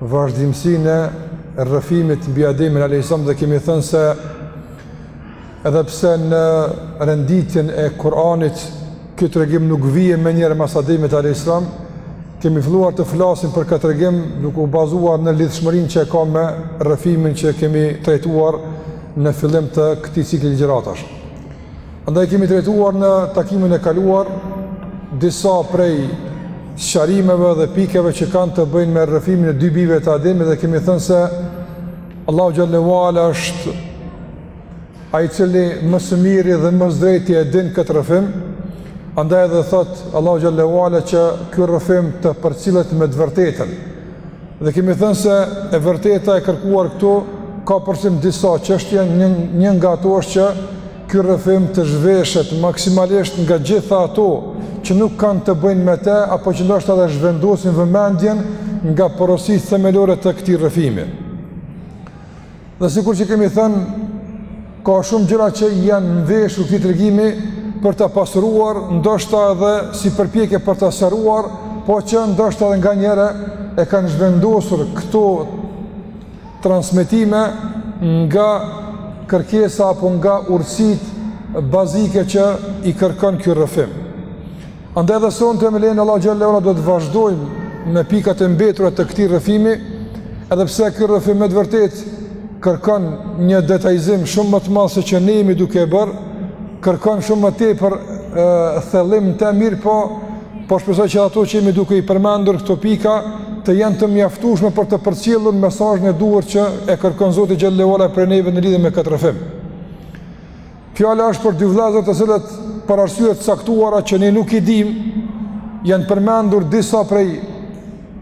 vazhdimësinë e rrëfimit mbi Ademin alayhis salam dhe kemi thënë se edhe pse në renditjen e Kur'anit ky tregim nuk vije menjëherë pas Ademit alayhis salam kemi filluar të flasim për këtë tregim duke u bazuar në lidhshmërinë që ka me rrëfimin që kemi trajtuar në fillim të këtij cikli ligjëratash. Andaj kemi trajtuar në takimin e kaluar disa prej sqarimeve dhe pikeve që kanë të bëjnë me rrëfimin e dy bijve të Ademit dhe kemi thënë se Allahu xhallahu ala është ai i cili më së miri dhe më së drejti e din këtë rrëfim. Andaj edhe thot Allahu xhallahu ala që ky rrëfim të përcillet me të vërtetën. Dhe kemi thënë se e vërteta e kërkuar këtu ka për synim disa çështje, një, një nga ato është që ky rrëfim të zhveshet maksimalisht nga gjitha ato që nuk kanë të bëjnë me te, apo që ndoshta edhe zhvendosin vëmendjen nga porositë themelore të këtij rrëfimi. Dhe sikur që kemi thënë, ka shumë gjëra që janë mveshur këtij tregimi për ta pasuruar, ndoshta edhe si përpjekje për ta sqaruar, po që ndoshta edhe nganjëherë e kanë zhvendosur këto transmetime nga kërkesa apo nga urtësitë bazike që i kërkon ky rrëfim. Andaj dhe sonte me lejen e Allah xhallahu ala do të vazhdojmë me pikat e mbetura të këtij rrëfimi, edhe pse ky rrëfim me të vërtetë kërkon një detajzim shumë më të madh se që ne jemi duke e bërë, kërkon shumë më tepër ë thellim të mirë, po po shpresoj që ato që jemi duke i përmendur këto pika të jenë të mjaftueshme për të përcjellur mesazhin e duhur që e kërkon Zoti xhallahu ala prej neve në lidhje me këtë rrëfim. Fjala është për dy vëllezër të cilët për arsye të caktuara që ne nuk i dimë janë përmendur disa prej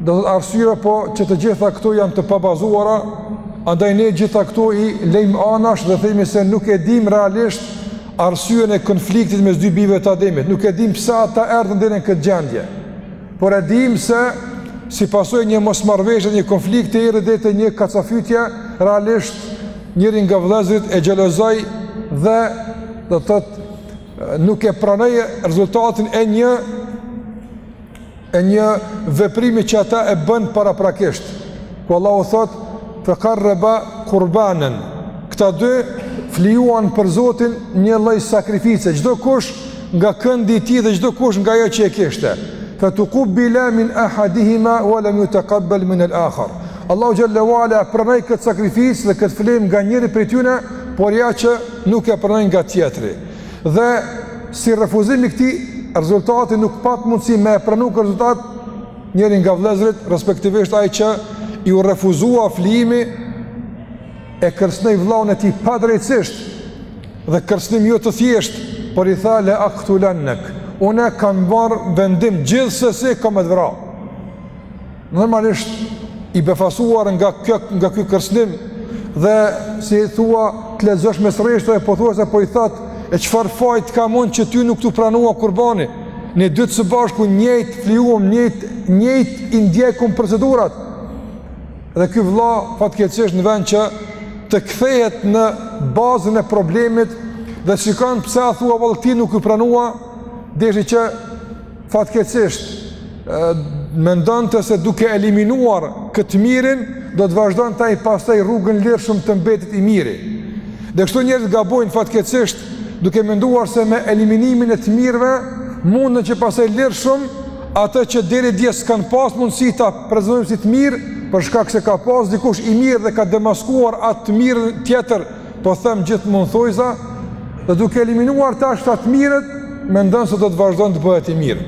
do të arsyeve po që të gjitha këto janë të pabazuara, andaj ne gjitha këto i lejmë anash dhe themi se nuk e dimë realisht arsyen e konfliktit mes dy bijve të Ademit, nuk e dimë pse ata erdhën deri në këtë gjendje. Por e dimë se si pasojë e një mosmarrëveshje, një konflikt erdhi deri te një kacafytje, realisht njëri nga vëllezërit e xhelozoi dhe do të thotë nuk e pranoi rezultatin e një e një veprimi që ata e bënë paraprakisht. ku Allahu thot fa qarraba qurbanan këta dy flijuan për Zotin një lloj sakrifice çdo kush nga këndi i tij dhe çdo kush nga ajo që e kishte fa tuqbila min ahadihima wa lam yutaqabbal min al-akhar Allahu jalla wa ala e pranoi këtë sakrificë dhe këtë flijim nga njëri prej tyre por ja që nuk e pranoi nga tjetri dhe si refuzim i këtij rezultati nuk pat mundësi me e pranu këtë rezultat Njëri nga vëllezërit, respektivisht ai që iu refuzua flijimi, e kërcënoi vëllaun e tij padrejtësisht dhe kërcënim jo të thjeshtë, por i tha le aktulennek. Unë kam marr vendim gjithsesi kam me të vra. Normalisht i befasuar nga kjo nga ky kërcënim dhe si thua të lexosh mes rreshtave pothuajse po i thotë e çfarë fajit kam unë që ty nuk t'u pranua kurbani. Ne dytë së bashku njëjt flijuam, njëjt njëjt i ndjekum procedurat. Dhe ky vëlla fatkeqësisht në vend që të kthehet në bazën e problemit dhe të shikon pse a thua vallë këtij nuk iu pranua, deshi që fatkeqësisht mendonte se duke eliminuar këtë të mirin, do të vazhdon ai pastaj rrugën lirshëm të mbetet i miri. Dhe kështu njerëzit gabojnë fatkeqësisht duke menduar se me eliminimin e të mirëve, mundën që pastaj lirshëm atë që deri dje s' kanë pas mundësi ta prezantojnë si të mirë, për shkak se ka pas dikush i mirë dhe ka demaskuar atë të mirin tjetër, po them gjithmonë n'thonjëza, dhe duke eliminuar tash ata të mirët, mendon se do të vazhdon të bëhet i mirë.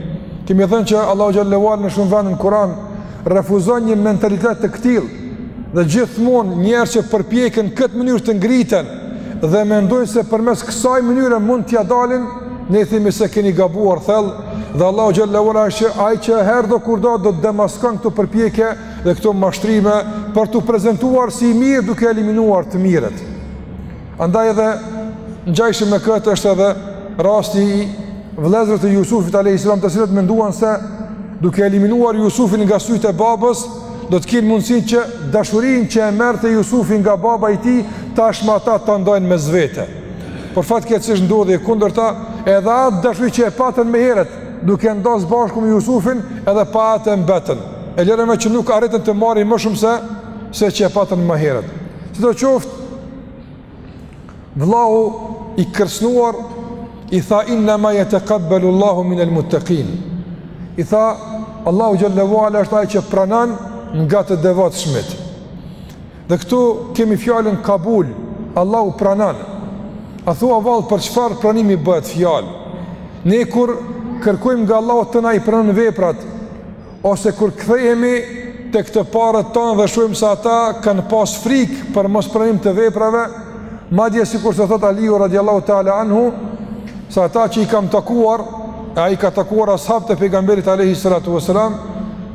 Kemi thënë që Allahu Xhel-le ue ala në shumë vende në Kuran, refuzon një mentalitet të këtillë, dhe gjithmonë njerëz që përpjeken n'këtë mënyrë të ngriten, dhe mendojnë se përmes kësaj mënyre mund t'ia dalin, ne i themi se keni gabuar thellë, dhe Allahu Xhel-le ue ala është ai që herëdokurdo, do të demaskon këto përpjekje, dhe këto mashtrime për t'u prezentuar si i mirë duke eliminuar të mirët. Andaj edhe ngjashëm me këtë është edhe rasti i vëllezërve të Jusufit a.s. të cilët menduan se duke eliminuar Jusufin nga sytë e babës, do të kenë mundësinë që dashurinë që e merrte Jusufi nga baba i tij, tashmë ata ta ndajnë mes vete. Por fatkeqësisht ndodhi e kundërta, edhe atë dashuri që e patën më herët, duke qenë së bashku me Jusufin edhe pa atë mbetën, e lëre më që nuk arritën të marrin më shumë se, se që e patën më herët. Sidoqoftë, vëllau i kërcënuar, i tha innema jetekabbelu Allahu minel muttekin, i tha, Allahu Xhel-le ue ala është ai që pranon nga të devotshmit. Dhe këtu kemi fjalën kabul, Allahu pranon. A thua vallë për çfarë pranimi bëhet fjalë? Ne kur kërkojmë nga Allahu të na i pranon veprat ose kur kthehemi tek të parët tanë dhe shohim se ata kanë pas frikë për mospranim të veprave, madje sikurse thotë Aliu radiallahu ta'ala anhu, se ata që i kam takuar, e ai ka takuar as'habët e pejgamberit Alejhi Salatu Veselam,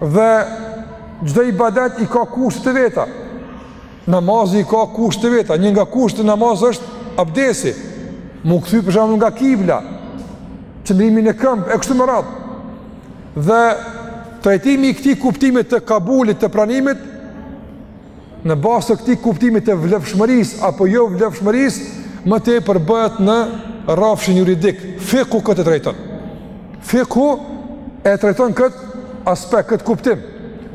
Dhe çdo ibadet i ka kushtet e veta. Namazi i ka kushtet e veta. Një nga kushtet e namazit është abdesi. M'u kthy për shembull nga kibla, qëndrimi në këmbë e kështu me radhë. Dhe trajtimi i këtij kuptimit të kabulit të pranimit në bazë të këtij kuptimit të vlefshmërisë apo jo vlefshmërisë, më tepër bëhet në rrafshin juridik. Fikhu këtë e trajton. Fikhu e trajton këtë aspekt, këtë kuptim.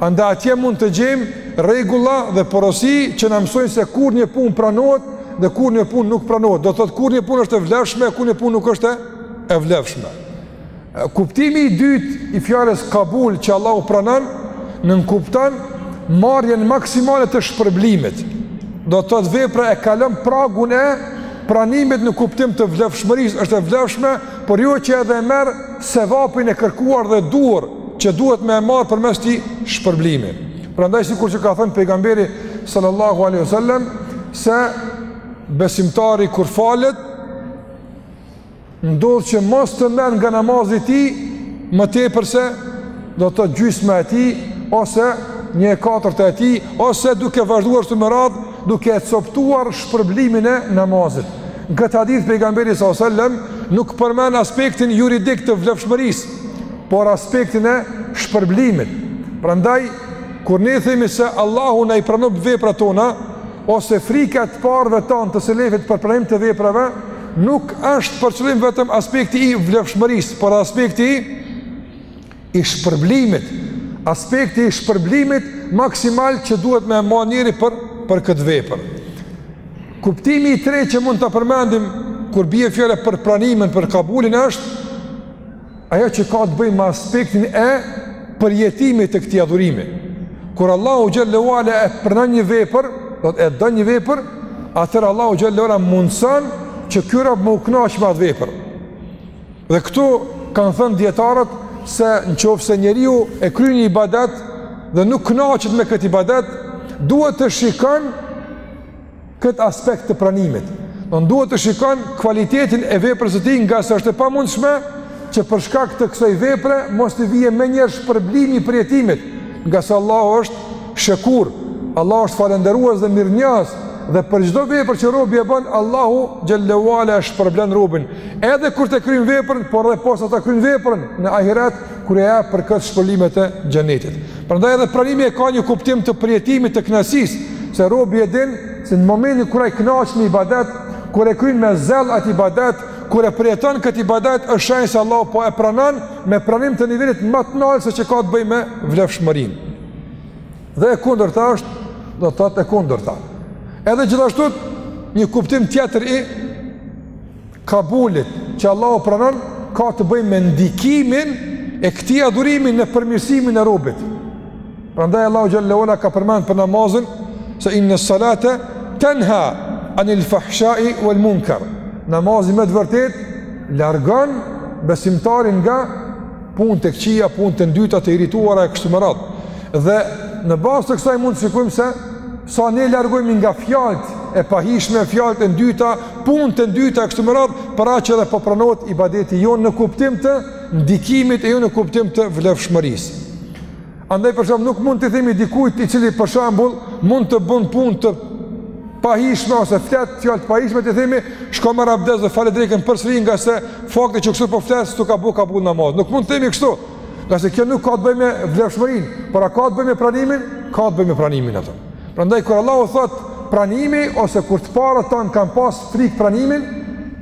Andaj atje mund të gjejmë rregulla dhe porosi që na mësojnë se kur një punë pranohet dhe kur një punë nuk pranohet. Do të thotë kur një punë është e vlefshme, kur një punë nuk është e vlefshme. Kuptimi i dytë i fjalës kabul që Allahu pranon nënkupton marrjen maksimale të shpërblimit. Do të thotë vepra e kalon pragun e pranimit në kuptim të vlefshmërisë, është e vlefshme, por jo që edhe e merr sevapin e kërkuar dhe duhur që duhet me e marr përmes atij shpërblimi. Prandaj sikur që ka thënë pejgamberi sallallahu alaihi wasallam se besimtari kur falet ndodh që mos të merr nga namazi i tij, më tepër se, do të gjysma e tij, ose një e katërta e tij, ose duke vazhduar kështu me radhë, duke e coptuar shpërblimin e namazit. Në këtë hadith, pejgamberi s.a.s. nuk përmend aspektin juridik të vlefshmërisë, por aspektin e shpërblimit. Prandaj, kur ne themi se Allahu na i pranon veprat tona, ose frika e të parëve tanë të selefit për pranim të veprave, nuk është për qëllim vetëm aspekti i vlefshmërisë, por aspekti i shpërblimit, aspekti i shpërblimit maksimal që duhet me marr njeri për, për këtë vepër. Kuptimi i tretë që mund ta përmendim, kur bie fjala për pranimin, për kabulin është, ajo që ka të bëjë me aspektin e përjetimit të këtij adhurimi. Kur Allahu xhel-le ue ala e pranon një vepër, do të e don një vepër, atëherë Allahu xhel-le ue ala mundëson që ky rob me u kënaq me atë vepër. Dhe këtu kanë thënë dijetarët se në qoftë se njeriu e kryn një ibadet dhe nuk kënaqet me këtë ibadet, duhet të shikon këtë aspekt të pranimit. Domethënë duhet të shikon kualitetin e veprës së tij ngase është e pamundshme që për shkak të kësaj vepre mos të vijë menjëherë shpërblimi i përjetimit ngase Allahu është shekur, Allahu është falënderues dhe mirënjohës dhe për çdo vepër që robi e bën Allahu xhel-le ue ala e shpërblen robin edhe kur ta kryn veprën por dhe posa ta kryn veprën në ahiret kur e jep për këtë shpërblimet e xhenetit. Prandaj edhe pranimi e ka një kuptim të përjetimit të kënaqësisë, se robi e din se në momentin kur ai kënaqet me ibadet, kur e kryen me zell atë ibadet, kur e përjeton këtë ibadet, është shenjë se Allahu po e pranon me pranim të nivelit më të lartë se çka ka të bëjë me vlefshmërinë. Dhe e kundërta është, do të thotë e kundërta. Edhe gjithashtu një kuptim tjetër i kabulit që Allahu pranon ka të bëjë me ndikimin e këtij adhurimi në përmirësimin e robit. Prandaj Allahu xhelle ue ala ka përmend për namazin se inna salata tanha anil fahsha'i wal munkar. Namazi me të vërtetë largon besimtarin nga punët e këqija, punët e ndyta, të irrituara e kështu me radhë. Dhe në bazë të kësaj mund të shikojmë se Sa ne largohemi nga fjalët e pahijshme, fjalët e ndyta, punët e ndyta e kështu me radhë, për aq edhe po pranohet ibadeti jonë në kuptim të ndikimit e jo në kuptim të vlefshmërisë. Andaj për shembull nuk mund t'i themi dikujt i cili për shembull mund të bën punë të pahijshme ose flet fjalë të pahijshme t'i themi shko merr abdes dhe fale drekën përsëri ngase fakti që kështu po flet s't'u ka bo kabul namazi. Nuk mund të themi kështu. Ngase kjo nuk ka të bëjë me vlefshmërinë, por ka të bëjë me pranimin, ka të bëjë me pranimin atë. Prandaj kur Allahu thotë pranimi ose kur të parët tanë kanë pas frikë pranimin,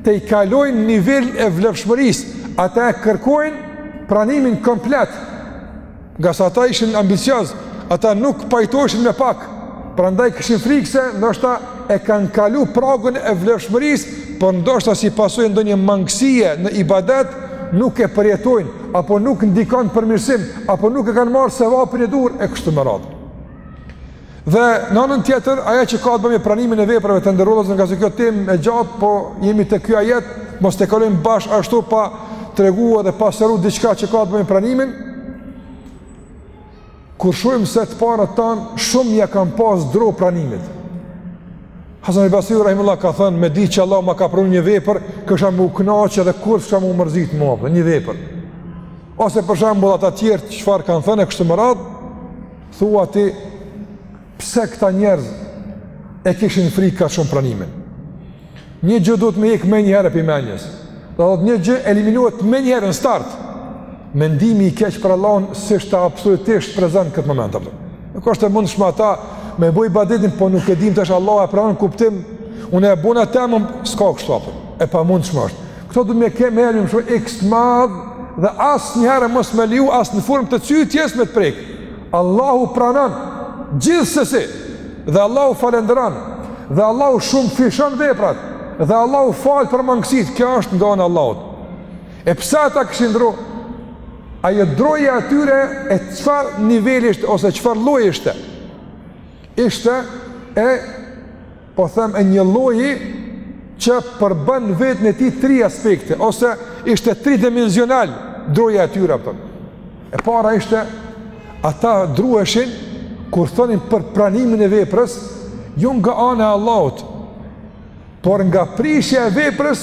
të e kalojnë nivelin e vlefshmërisë, ata e kërkojnë pranimin komplet. Ngase ata ishin ambicioz, ata nuk pajtoheshin me pak. Prandaj kishin frikë se ndoshta e kanë kalu pragun e vlefshmërisë, por ndoshta si pasojë e ndonjë mangësie në ibadet nuk e përjetojnë apo nuk ndikon në përmirësim, apo nuk e kanë marrë sevapin e duhur, e kështu me radhë. Dhe në anën tjetër, ajo që ka të bëjë me pranimin e veprave, të nderuar, ngase kjo temë e gjatë, po jemi te kjo ajet, mos të kalojmë bash ashtu pa tregu edhe pa sqaru diçka që ka të bëjë me pranimin, Kur shohim se të parët tanë, shumë ia kanë pas dro pranimit. Hasan Basriu, rahimehullah, ka thënë, me di që Allahu ma ka pranu një vepër, kisha m'u kënaq edhe kurrë s'kisha m'u mërzit më, apo, një vepër. Ose për shembull ata tjerët, çfarë kanë thënë e kështu me radhë, thua ti, Pse këta njerëz e kishin frikë kaq shumë pranimin? Një gjë duhet me hjek menjëherë prej mendjes. Do të thotë një gjë eliminohet menjëherë në start. Mendimi i keq për Allahun s'ishte absolutisht prezent këtë moment. Apëtë. Nuk është e mundshme ata me bo ibadetin, po nuk e dim tash Allahu e pranon kuptim, unë e bona temen, s'ka kështu apëtë. E pamundshme është. Këto duhet me ken me iks të madh dhe asnjëherë mos me leju as në formë të cytjes me të prekë. Allahu pranon gjithsesi dhe Allahu falënderon dhe Allahu shumëfishon veprat dhe Allahu fal për mangësitë kjo është nga ana e Allahut e pse ata kishin dro ajo droja e tyre e çfarë niveli ishte ose çfarë lloji ishte ishte e Po them e një lloji që përbën vetën e tij tri aspekte, ose ishte tridimensional droja e tyre, a kupton. E para ishte, ata druheshin, kur thonin për pranimin e veprës, jo jo nga ana e Allahut, por nga prishja e veprës,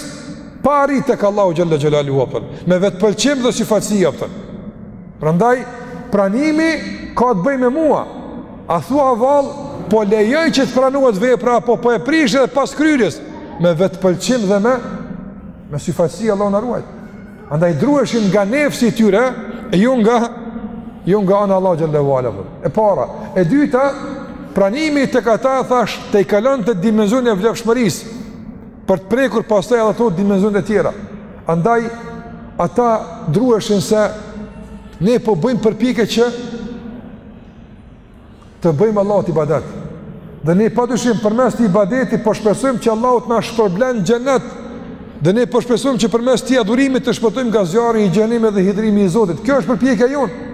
pa arritë tek Allahu xhel-le xhelaluhu, a kupton, me vetëpëlqim dhe syfaqësi, a kupton. Prandaj, pranimi ka të bëjë me mua, A thua vallë po lejoj që të pranohet vepra apo po e prish edhe pas kryerjes me vetëpëlqim dhe me me syfaqësi Allahu na ruajt. Andaj druheshin nga nefsi i tyre e jo nga jo nga ana e Allahut xhel-le ue ala. E para, e dyta, pranimi tek ata thashë tejkalonte dimensionin e vlefshmërisë për të prekur pastaj edhe ato dimensione të tjera. Andaj ata druheshin se ne po bëjmë përpjekje që të bëjmë Allahut ibadet. Dhe ne pa dyshim përmes këtij ibadeti po shpresojmë që Allahu të na shpërblen xhenet. Dhe ne po shpresojmë që përmes këtij adhurimit të shpëtojmë nga zjarri i xhehenemit dhe hidhërimi i Zotit. Kjo është përpjekja jonë.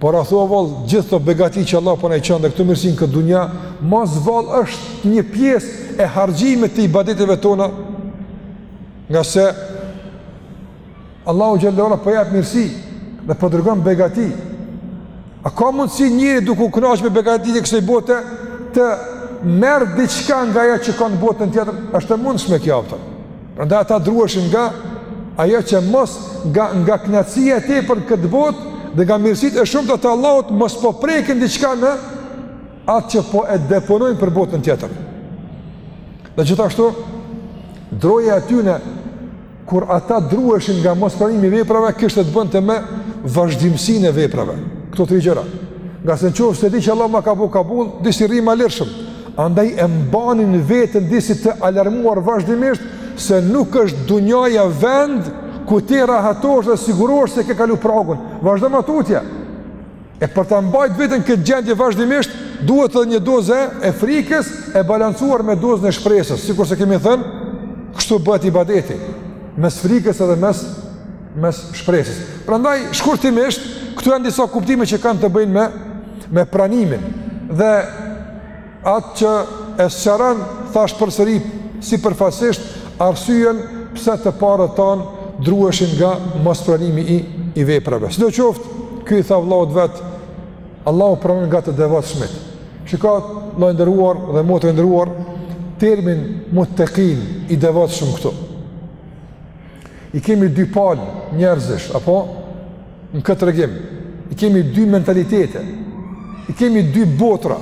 Por a thua vallë, gjithë këto begati që Allahu po na i çon dhe këto mirësi në këtë dunja, mos vallë është një pjesë e harxhimit të ibadeteve tona, ngase Allahu xhel-le ue ala po jep mirësi dhe po dërgon begati. A ka mundësi njeri duke u kënaqur me begati të kësaj bote të merr diçka nga ajo që ka në botën tjetër? Është e mundshme kjo, a kupton. Prandaj ata druheshin nga ajo që mos nga nga kënaqësia e tepërt në këtë botë dhe nga mirësitë e shumta të Allahut mos po prekin diçka në atë që po e deponojnë për botën tjetër. Dhe gjithashtu, droja e tyne Kur ata druheshin nga mospranimi i veprave, kishte të bënte me vazhdimësinë e veprave. Këto tri gjëra. Ngase në qoftë se di që Allahu ma ka bo kabul, disi rri ma lirshëm. Andaj e mbanin vetën disi të alarmuar vazhdimisht se nuk është dunjaja vend ku ti rahatosh dhe sigurosh se ke kalu pragun. Vazhdo ma tutje. E për ta mbajt veten në këtë gjendje vazhdimisht duhet edhe një dozë e frikës e balancuar me dozën e shpresës, sikurse kemi thënë, kështu bëhet ibadeti, mes frikës edhe mes mes shpresës. Prandaj shkurtimisht, këtu janë disa kuptime që kanë të bëjnë me me pranimin dhe Atë që e sqarova thashë përsëri sipërfaqësisht arsyen pse të parët tanë druheshin nga mospranimi i i veprave. Sidoqoftë, ky i tha vëllaut të vet, Allahu pranon nga të devotshmit. Shikoni, vëlla i nderuar dhe motër e nderuar, termin muttekin i devotshëm këtu. I kemi dy palë njerëzish, apo Në këtë tregim i kemi dy mentalitete, i kemi dy botra.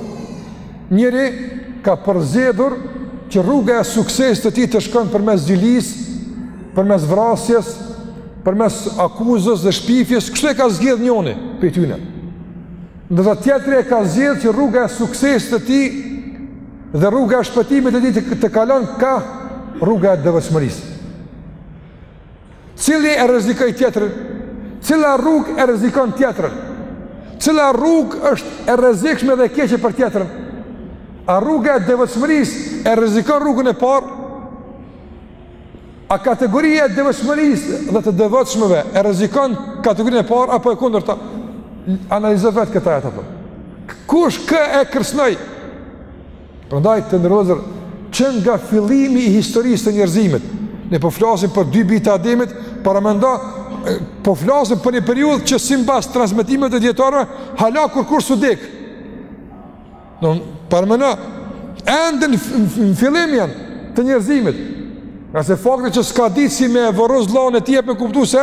Njëri ka përzgjedhur që rruga e suksesit të tij të shkon përmes zilisë, përmes vrasjes, përmes akuzës dhe shpifjes, kështu e ka zgjedh njoni prej tyne. Ndërsa tjetri e ka zgjedh që rruga e suksesit të tij dhe rruga e shpëtimit të tij të, të kalon ka rruga e devotshmërisë. Cili e rrezikoi tjetrin? Cila rrugë e rrezikon tjetrën? Cila rrugë është e rrezikshme dhe e keqe për tjetrën? A rruga e devotshmërisë e rrezikon rrugën e parë? A kategoria e devotshmërisë dhe të devotshmëve e rrezikon kategorinë e parë apo e kundërta? Analizo vetë këtë ajet. Kush kë e kërcënoi? Prandaj të nderuar, që nga fillimi i historisë të njerëzimit, ne po flasim për dy bijtë e Ademit, paramendo, po flasim për një periudhë që simbas transmetimeve të dijetarëve, hala kurkush s'u dek. Domethënë, paramendo, ende në fillim janë të njerëzimit, ngase fakti që s'ka ditë si me e vorros vllanë e t'jep me kuptu se,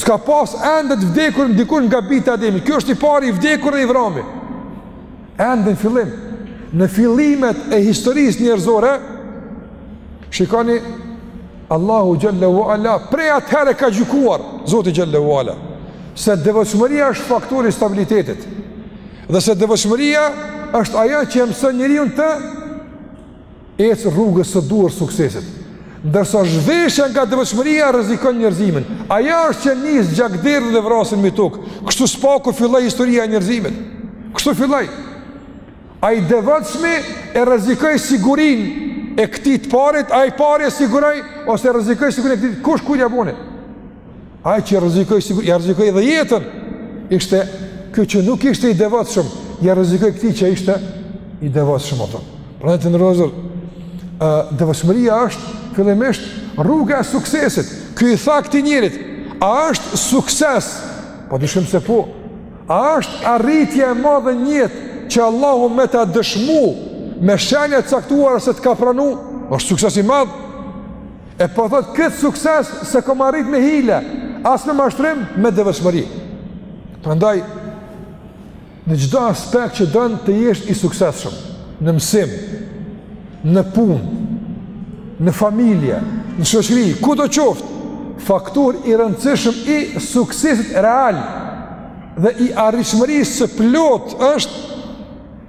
s'ka pas ende të vdekur dikun nga bijtë e Ademit, ky është i pari i vdekur dhe i vrami. Ende në fillim, në fillimet e historisë njerëzore, shikoni, Allahu Xhele ue Ala, prej atëherë e ka gjykuar, Zoti Xhele ue Ala, se devotshmëria është faktor i stabilitetit, dhe se devotshmëria është ajo që e mëson njeriun të Ec rrugës së duhur, suksesit. Ndërsa zhveshja nga devotshmëria rrezikon njerëzimin. Ajo është që nis gjakderdhjen dhe vrasjen mbi tokë. Kështu së paku filloi historia e njerëzimit. Kështu filloi. A i devotshmi e rrezikoi sigurinë e këtij të parit, a i pari e siguroi ose e rrezikoi sigurinë e këtij. Kush kujt ia bani? Ai që rrezikoi sigurinë, ja rrezikoi edhe jetën. Ishte ky që nuk ishte i devotshëm, ja rrezikoi këtij që ishte i devotshëm atë. Prandaj të nderuar, ë devotshmëria është fillimisht rruga e suksesit. Ky i tha këtij njerit, a është sukses? Pa dyshim se po. A është arritje e madhe në jetë që Allahu me ta dëshmu me shenja të caktuara se të ka pranu? Është sukses i madh. E po thot këtë sukses s'e kom arrit me hile, as me mashtrim, me devotshmëri. Prandaj në çdo aspekt që don të jesh i suksesshëm, në mësim, në punë, në familje, në shoqëri, kudo qoftë, faktor i rëndësishëm i suksesit real dhe i arritshmërisë së plotë është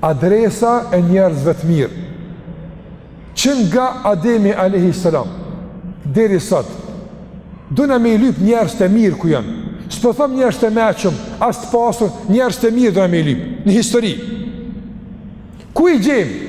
Adresa e njerëzve të mirë Që nga Ademi a.s. Deri sot Duna me i lyp njerëzit e mirë ku janë S'po thom njerëz të meçëm As të pasur Njerëz të mirë duna me i lyp Në histori Ku i gjejmë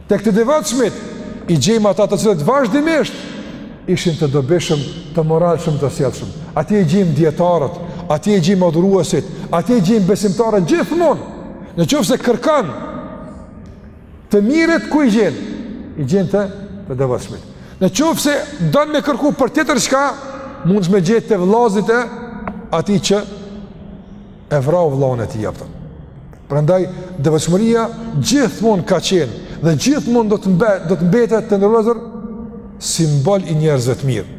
Tek të devotshmit i gjejmë ata të cilët vazhdimisht ishin të dobishëm, të moralshëm, të sjellshëm. Aty i gjejmë dijetarët, aty i gjejmë adhuruesit, aty i gjejmë besimtarët gjithmonë. Në qoftë se kërkon të mirët ku i gjen? I gjen te të devotshmit. Në qoftë se don me kërku për tjetër çka, mundesh me gjet te vëllazit e atij që e vrau vëllaun e tij apo. Prandaj devotshmëria gjithmonë ka qenë dhe gjithmonë do të mbetet, do të mbetet të nderuar vllezër simbol i njerëzve të mirë.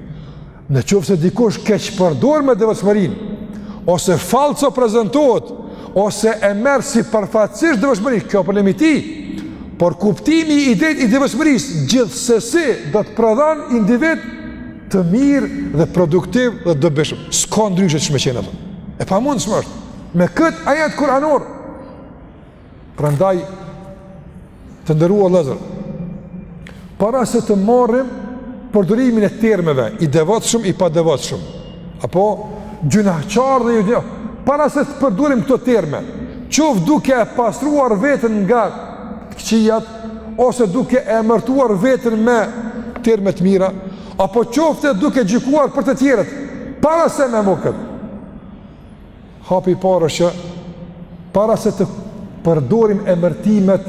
Në qoftë se dikush keqpërdor me devotshmërinë ose falso prezantohet ose e merr sipërfaqësisht devotshmëri, kjo problem i tij. Por kuptimi i drejtë i devotshmërisë gjithsesi do të prodhon individ të mirë dhe produktiv dhe të dobishëm. S'ka ndryshe ç'më qenë atë. E pamundshme është. Me këtë ajet kuranor. Prandaj të nderuar vllezër. Para se të marrim përdorimin e termeve, i devotshëm, i padevotshëm. Apo, gjynahqar dhe jo Para se të përdorim këto terme, qoftë duke e pastruar veten nga të këqijat, ose duke emërtuar veten me terme të mira, apo qoftë duke gjykuar për të tjerët, para se me bo këtë. Hapi i parë është që para se të përdorim emërtimet,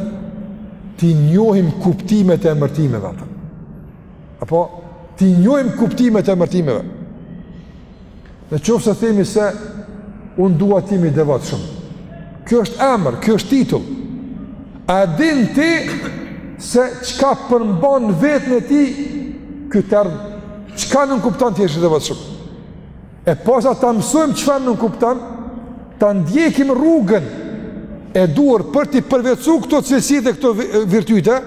t'i njohim kuptimet e emërtimeve ato. Apo t'i njohim kuptimet e emërtimeve. Në qoftë se themi se unë dua të jem i devotshëm. Ky është emër, ky është titull. A din ti se çka përmban veten e tij ky term? Çka nënkupton të jesh i devotshëm? E posa ta mësojmë çfarë nënkupton, ta ndjekim rrugën e duhur për t'i përvetësu këto cilësi dhe këto virtyte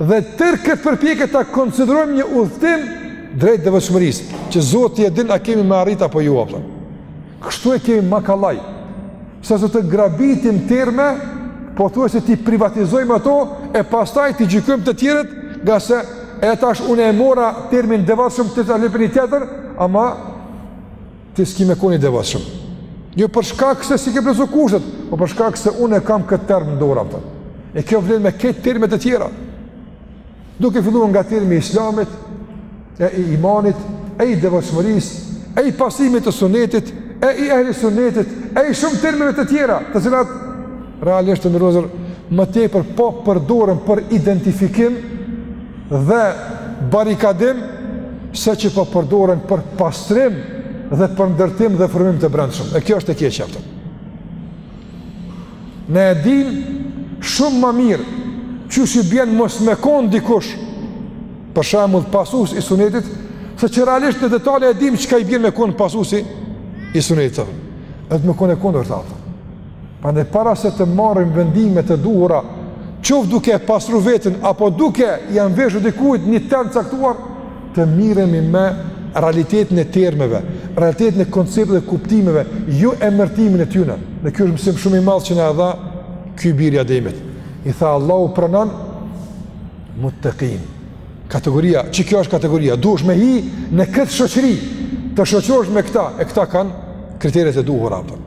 dhe tërë këtë përpjekje ta konsiderojmë një udhëtim drejt devotshmërisë, që Zoti e din a kemi me arrit apo jo apo. Kështu e kemi makallaj. sa që të grabitim terme, po thua se t'i privatizojmë ato, e pastaj t'i gjykojmë të tjerët, ngase e tash unë e mora termin devotshëm të të lëpër një tjetër, ama ti s'ki me kon i devotshëm. Jo për shkak se s'i ke plotsu kushtet, po për shkak se unë e kam këtë term në dora, pëtër. e kjo vlen me krejt termet e tjera. Duke filluar nga termi i Islamit, e i imanit, e i devotshmërisë, e i pasimit të sunetit, e i ehli sunetit, e i shumë termeve të tjera, të cilat realisht të nderuar më tepër po përdoren për identifikim dhe barikadim se që po përdoren për pastrim dhe për ndërtim dhe formim të brendshëm. E kjo është e keqja. Ne e dimë shumë ma mirë qysh i bjen mos me kon dikush për shembull pasues i sunetit, se që realisht në detale e dimë çka i bjen me kon pasuesi i sunetit. Edhe me kon e kundërta. Prandaj para se të marrim vendime të duhura, qoftë duke pastru veten apo duke ja mveshur dikujt një term t'caktuar, të mirremi me realitetin e termeve, realitetin e koncepteve dhe kuptimeve, jo emërtimin e tyne. Ne ky është mësim shumë i madh që na e dha ky i biri Ademit. I tha Allahu pranon muttekin. Kategoria, që kjo është kategoria, duhesh me hi në këtë shoqëri, të shoqërohesh me këta, e këta kanë kriteret e duhura apëtër.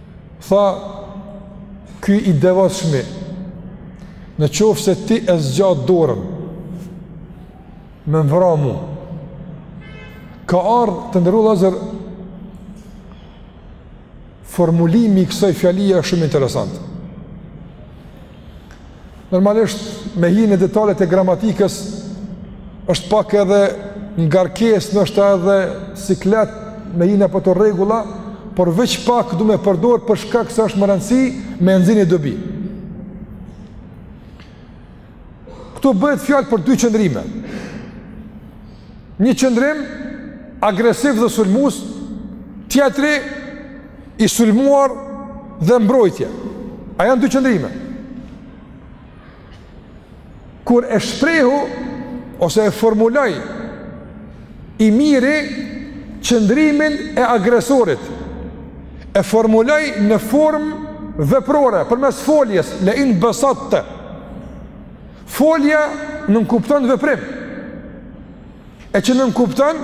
Tha, ky i devotshmi, në qoftë se ti e zgjat dorën, me më vra mu, ka ardhë të nderuar vllazër, formulimi i kësoj fjalie është shumë interesant. Normalisht, me hi në detalet e gramatikës, është pak edhe ngarkesë, ndoshta edhe siklet me hi nëpër to rregulla, por veç pak du me përdor për shkak se është me rëndësi me e nxerr ni dobi. Këtu bëhet fjalë për dy qëndrime. Një qëndrim agresiv dhe sulmues, tjetri i sulmuar dhe mbrojtje. A janë dy qëndrime? Kur e shprehu ose e formuloi i miri qëndrimin e agresorit, e formuloi në formë veprore, përmes foljes, le in besatte, Folja nënkupton veprim. E që nënkupton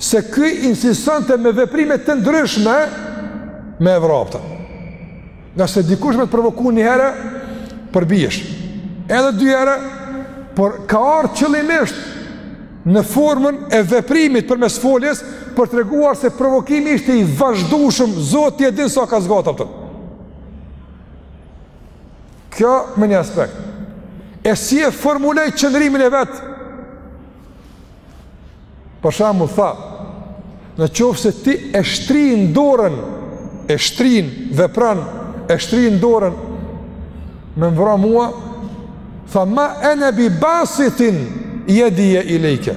se ky insistonte me veprime të ndryshme me e provoku. Ngase dikush me të provoku një herë, përbjesh. Edhe dy herë, por ka ardh qëllimisht në formën e veprimit përmes foljes, për treguar se provokimi ishte i vazhdushëm, Zoti e din sa ka zgat, a po. Kjo me një aspekt. E si e formuloi qëndrimin e vet? Për shembull tha, në qoftë se ti e shtrin dorën, e shtrin vepron, e shtrin dorën, me m'vra mua, tha ma ene bi basitin jedije ilejke.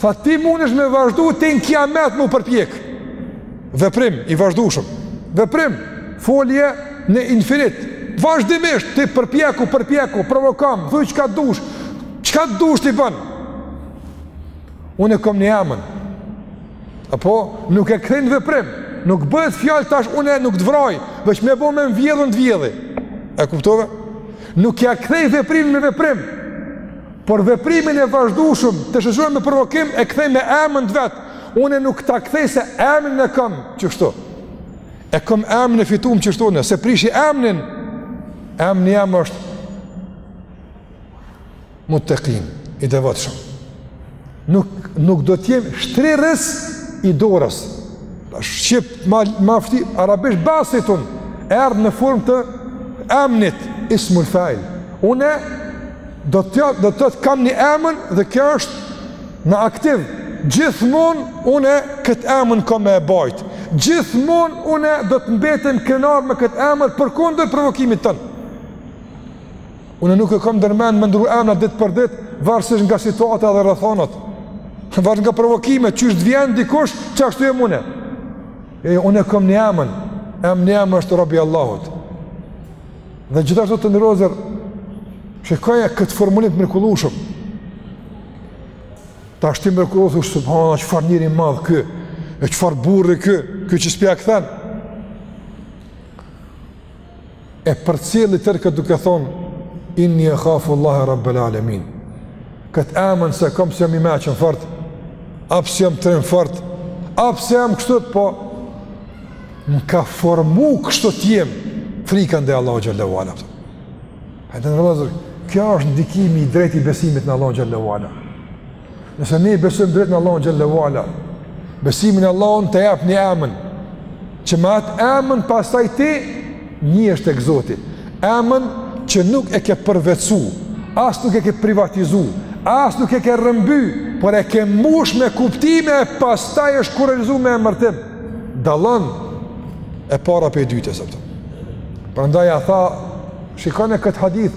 Tha ti mundesh me vazhdu tin kiamet mu përpjek. Veprim, i vazhdushëm. Veprim, folje në infinit. Vazhdimisht, ti përpjeku, përpjeku, provokom, thuj çka dush, çka dush ti ban. Unë e kom një emën. Apo, nuk e kthen veprim. Nuk bëhet fjalë tash, une nuk të vraj, veç me bo me m'vjedh unë të vjedhi. E kuptove? Nuk ia kthej veprimin me veprim. Por veprimin e vazhdueshëm të shoqnum me provokim e kthej me emën të vet. Unë nuk ta kthej se emnin e kom qështu. E kom emnin e fitum qështu, nuk e prishi emnin. Emni jem është mutekin, i devotshëm. Nuk, nuk do të jem shtrirës i dorës. Shqip, ma, ma fsht, arabisht basitun, erdh në formë të emnit, ismul fail. Une do të thotë kam një emën dhe kjo është në aktiv. Gjithmon une këtë emën kam me e bajtë. Gjithmon une do të mbetem krenar me këtë emën përkundër provokimit tënd. Unë nuk e kam ndërmend me ndrru emna ditë për ditë, varësisht nga situata dhe rrethanat. Varësisht nga provokimet, qysh të vjen dikush, qashtu jam unë. E unë kam një emën, emni jem është Robi Allahut. Dhe gjithashtu të nderuar shikoje këtë formulim të mrekullueshëm. Të mrekullueshëm subhanallahu çfarë njeri i madh ky, e çfarë burri ky, ky që s'po ia kthen. e përcjell tërë këtë duke thonë, inni ehafullahe Rabbel Alemin, këtë emën s'e kom se jam i meçëm fort, apo se jam trim fort, apo se jam kështu, po më ka formu kështu të jem frika ndaj Allahut Xhelle ue Ala. E të nderuar, kjo është ndikimi i drejtë i besimit në Allah Xhelle ue Ala. Nëse ne besojmë drejt në Allahun xhelle ue ala, besimi në Allahun të jep një emën, që me atë emën pastaj ti njihesh tek Zoti. Emën që nuk e ke përvetësu, as nuk e ke privatizu, as nuk e ke rrëmby, por e ke mbush me kuptime e pastaj është kurorëzu me emërtim. Dallon e para prej dytës, apo. Prandaj tha, shikone këtë hadith,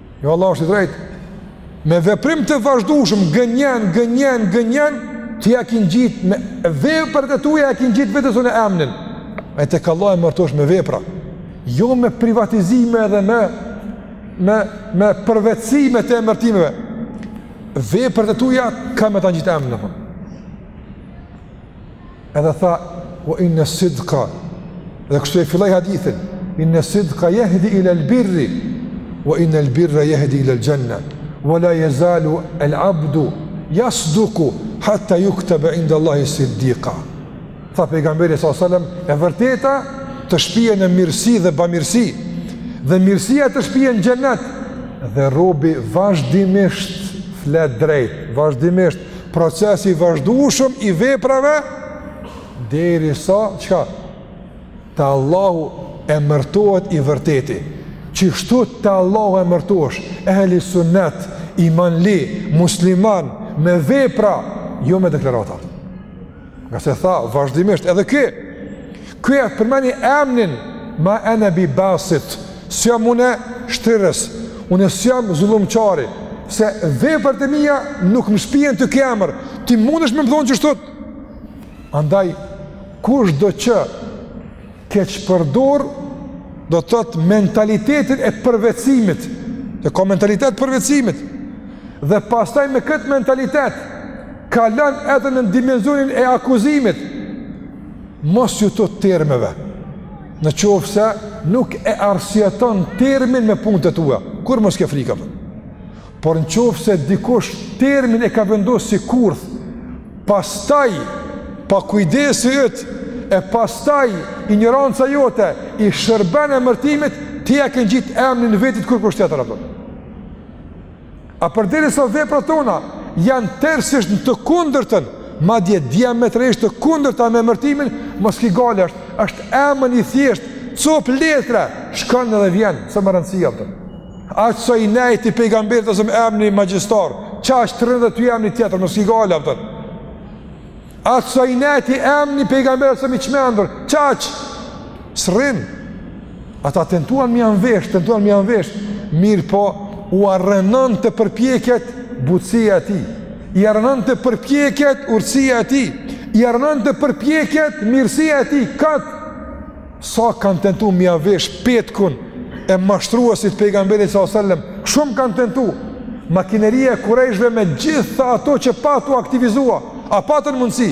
Jo, Allahu është i drejtë. Me veprim të vazhdueshëm, gënjen, gënjen, gënjen, ti ja ki ngjit me veprat e tua, ja ki ngjit vetes unë emnin. E tek Allahu emërtohesh me vepra. Jo me privatizime edhe me me me përvetësime të emërtimeve. Veprat e tua kanë me ta ngjit emnin apo. Edhe tha, ue inne sidka, dhe kështu e filloi hadithin, inne sidka jehdi ilel birri, ue innel birra jehdi ilel xhenne, ue la jezalu el abdu, jasduku, hatta juktebe inde Allahi siddika. Tha pejgamberi s.a.s. e vërteta të shpie në mirësi dhe bamirësi, dhe mirësia të shpie në xhennet, dhe robi vazhdimisht flet drejt, vazhdimisht, Procesi i vazhdueshëm i veprave derisa çka te Allahu emërtohet i vërteti. Qështu te Allahu emërtohesh, ehli sunnet, imanli, musliman me vepra, jo me deklarata. Ngase tha, vazhdimisht, edhe ky, ky e përmeni emnin, ma ene bi basit, s'jam une shtrirës, une s'jam zullumqari, se veprat e mija nuk më shpijnë te ky emër, ti mundesh me më thonë qështu, andaj, kush do që, keqpërdor do të thotë mentalitetin e përvetësimit. Dhe ka mentalitet përvetësimit. Dhe pastaj me këtë mentalitet kalon edhe në dimensionin e akuzimit. Mos ju tut termeve. Në qoftë se nuk e arsyeton termin me punët e tua. Kurrë mos ke frikë, apo? Por në qoftë se dikush termin e ka vendosë si kurth, pastaj, pakujdesia jote, e pastaj, injoranca jote, i shërben emërtimit, ti ia ke ngjitë emnin vetit kurrkush tjetër, apo. A përderisa veprat tona, janë tërsisht në të kundërtën, madje diametralisht të kundërta me emërtimin, mos ki gajle është, është emën i thjeshtë, copë letre, shkon edhe vjen, s'a me rëndësi, apo. Aq sa i nejti pejgamberit sa sëllem emni magjistar, qaq t'rrin dhe ty emni tjetër, mos ki gajle, aptën. Aq sa i nejti emni pejgamberit sa sëllem i çmendur, qaq t'rrin. Ata tentuan me ja vesh, tentuan me ja vesh, mirëpo ua rrënonte përpjekjet butësia e tij, i rrënonte përpjekjet urtësia e tij, i rrënonte përpjekjet mirësia e tij, këtë, Sa kanë tentu me ja vesh petkun e mashtruesit pejgamberit sa sëllem, shumë kanë tentu, makineria e kurejshve me gjithë ato që pat u aktivizua, a patën mundësi?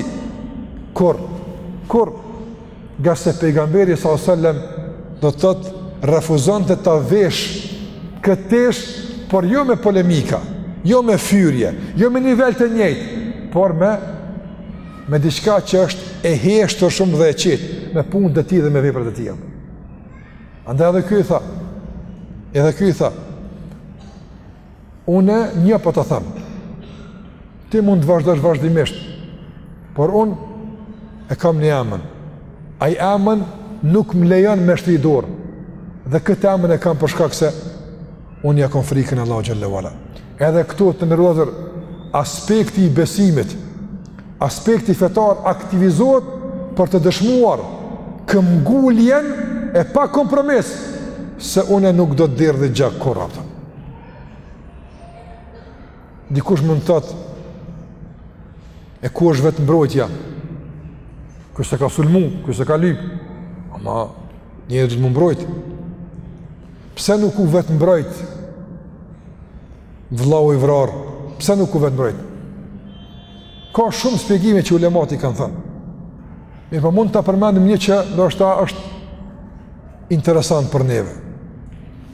Kurrë. Kurrë. Ngase pejgamberi sa sëllem, do të thotë, refuzonte ta vesh këtë tesh, por jo me polemika, jo me fyrje, jo me nivel të njëjtë, por me me diçka që është e heshtur shumë dhe e qetë, me punët e tij dhe me veprat e tij. Andaj edhe ky i tha, edhe ky i tha, unë një po të them, ti mund të vazhdosh vazhdimisht, por unë e kam një emën, ai emën nuk më lejon me shti dorë, dhe këtë emën e kam për shkak se unë ja kom frikën Allahut xhele ue ala. Edhe këtu të nderuar vëllezër, aspekti i besimit, aspekti fetar aktivizohet për të dëshmuar këmbënguljen e pakompromis se unë nuk do të derdhi gjak kurrë aptën. Dikush mund të thotë, e ku është vetëmbrojtja, ky s'e ka sulmu, ky s'e ka lyp, ama njeri duhet me u mbrojt, Pse nuk u vetëmbrojt? Vllau i vrarë, pse nuk u vetëmbrojt? Ka shumë shpjegime që ulematë i kanë thënë. Mirëpo mund të përmendim një që ndoshta është interesant për neve.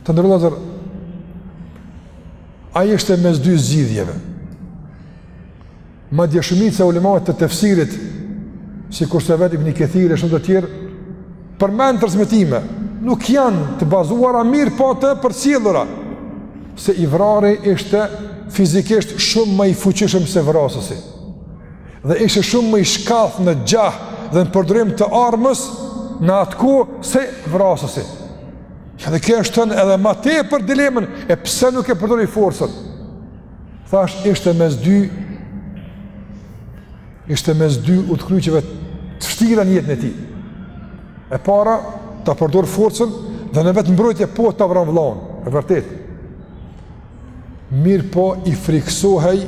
Të nderuar vëllezër, ai ishte mes dy zgjidhjeve. Madje shumica e ulemave të tefsirit, sikurse vetë Ibn Kethiri e shumë të tjerë, përmend transmetime, nuk janë të bazuara mirëpo të përcjellura se i vrari ishte fizikisht shumë më i fuqishëm se vrasësi. Dhe ishte shumë më i shkathët në gjah dhe në përdorim të armës në atë kohë se vrasësi. Dhe kjo e shton edhe më tepër dilemën e pse nuk e përdori forcën. Thashë ishte mes dy, ishte mes dy udhëkryqeve të shtira në jetën e tij. E para, ta përdor forcën dhe në vetëmbrojtje po ta vran vllahun, e vërtet. Mirëpo i friksohej,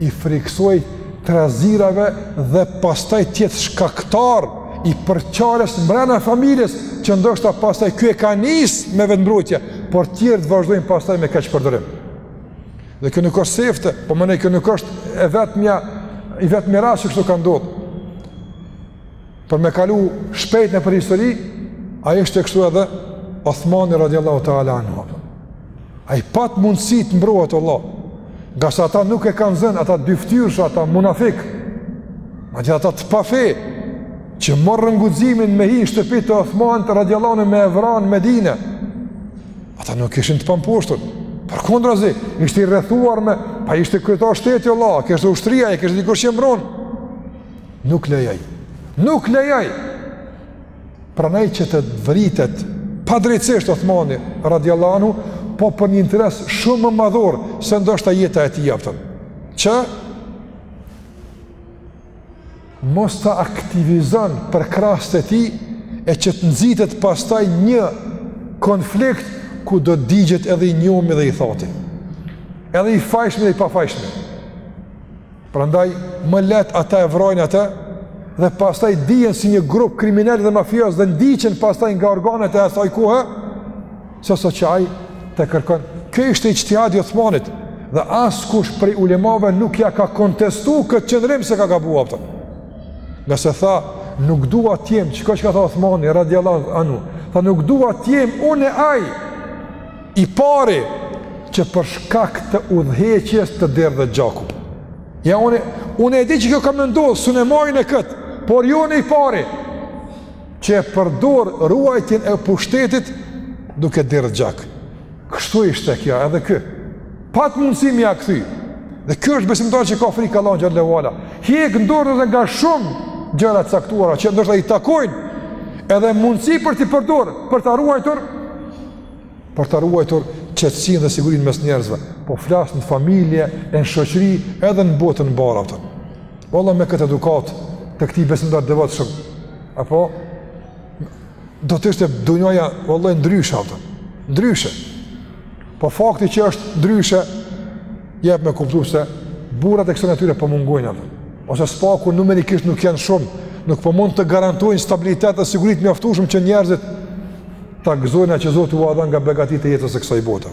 i friksohej trazirave dhe pastaj të jetë shkaktar i përçarjes mbrenda familjes, që ndoshta pastaj ky e ka nis me vetëmbrojtje, por të tjerë të vazhdojnë pastaj me keqpërdorim. Dhe kjo nuk është sefte, domethënë kjo nuk është e vetmja, i vetmi rast që kështu ka ndodhë. Për me kalu shpejt nëpër histori, a ishte kështu edhe Othmani radiallahu ta'ala anu. Ai pat mundësi të mbrohet valla, ngase ata nuk e kanë zënë, ata dyftyrësha, ata munafik, madje ata të pafe, që morën guximin me hi në shtëpi të Othmanit radiallahu anu me e vra në Medine, Ata nuk ishin të pamposhtur. Përkundrazi, ishte i rrethuar me, po ishte kryetar shteti valla, kishte ushtri, e kishte dikush që e mbron. Nuk lejoi, nuk lejoi. Pranoi që të vritet, padrejtësisht Othmani, radiallanu, po për një interes shumë më madhor, se ndoshta jeta e tij, a kupton. Që? mos të aktivizon përkrahësit e tij, e që të nxitet pastaj një konflikt, ku do të digjet edhe i njomi dhe i thati. Edhe i fajshmi dhe i pafajshmi. Prandaj, më lehtë ata e vrojnë atë, dhe pastaj dijen si një grup kriminel dhe mafioz dhe ndiqen pastaj nga organet e asaj kohe, sesa që ai të kërkon. Kjo ishte ixhtihadi i Uthmanit dhe askush prej ulemave nuk ia ka kontestu këtë qëndrim se ka gabu, a kupton. Ngase tha, nuk dua të jem çka çka tha Uthmani radhiyallahu anhu. Tha nuk dua të jem unë ai i pari që për shkak të udhëheqjes të derdhet gjaku. Ja unë unë e di që kjo ka me ndodh, s'un e mohoj unë kët, por jo unë i pari. që e përdor ruajtjen e pushtetit duke derdh gjak. Kështu ishte kjo edhe ky. Pat mundësi me ia kthy. Dhe ky është besimtar që ka frikë Allahun xhele ve ala. Hjek dorë edhe nga shumë gjëra të caktuara që ndoshta i takojnë edhe mundësi për t'i përdor, për ta ruajtur për ta ruajtur qetësinë dhe sigurinë mes njerëzve. Po flas në familje, në shoqëri, edhe në botën mbarë, a kupton. Valla me këtë edukatë të këtij besimtar devotshëm, apo do të ishte dunjoja valla ndryshe, a kupton. Ndryshe. Po fakti që është ndryshe jep me kuptu se burrat e kësaj natyre po mungojnë, a kupton. Ose së paku numerikisht nuk janë shumë, nuk po mund të garantojnë stabilitet dhe siguri të mjaftueshëm që njerëzit ta gëzojnë atë që Zoti ua dha nga begatitë e jetës së kësaj bote.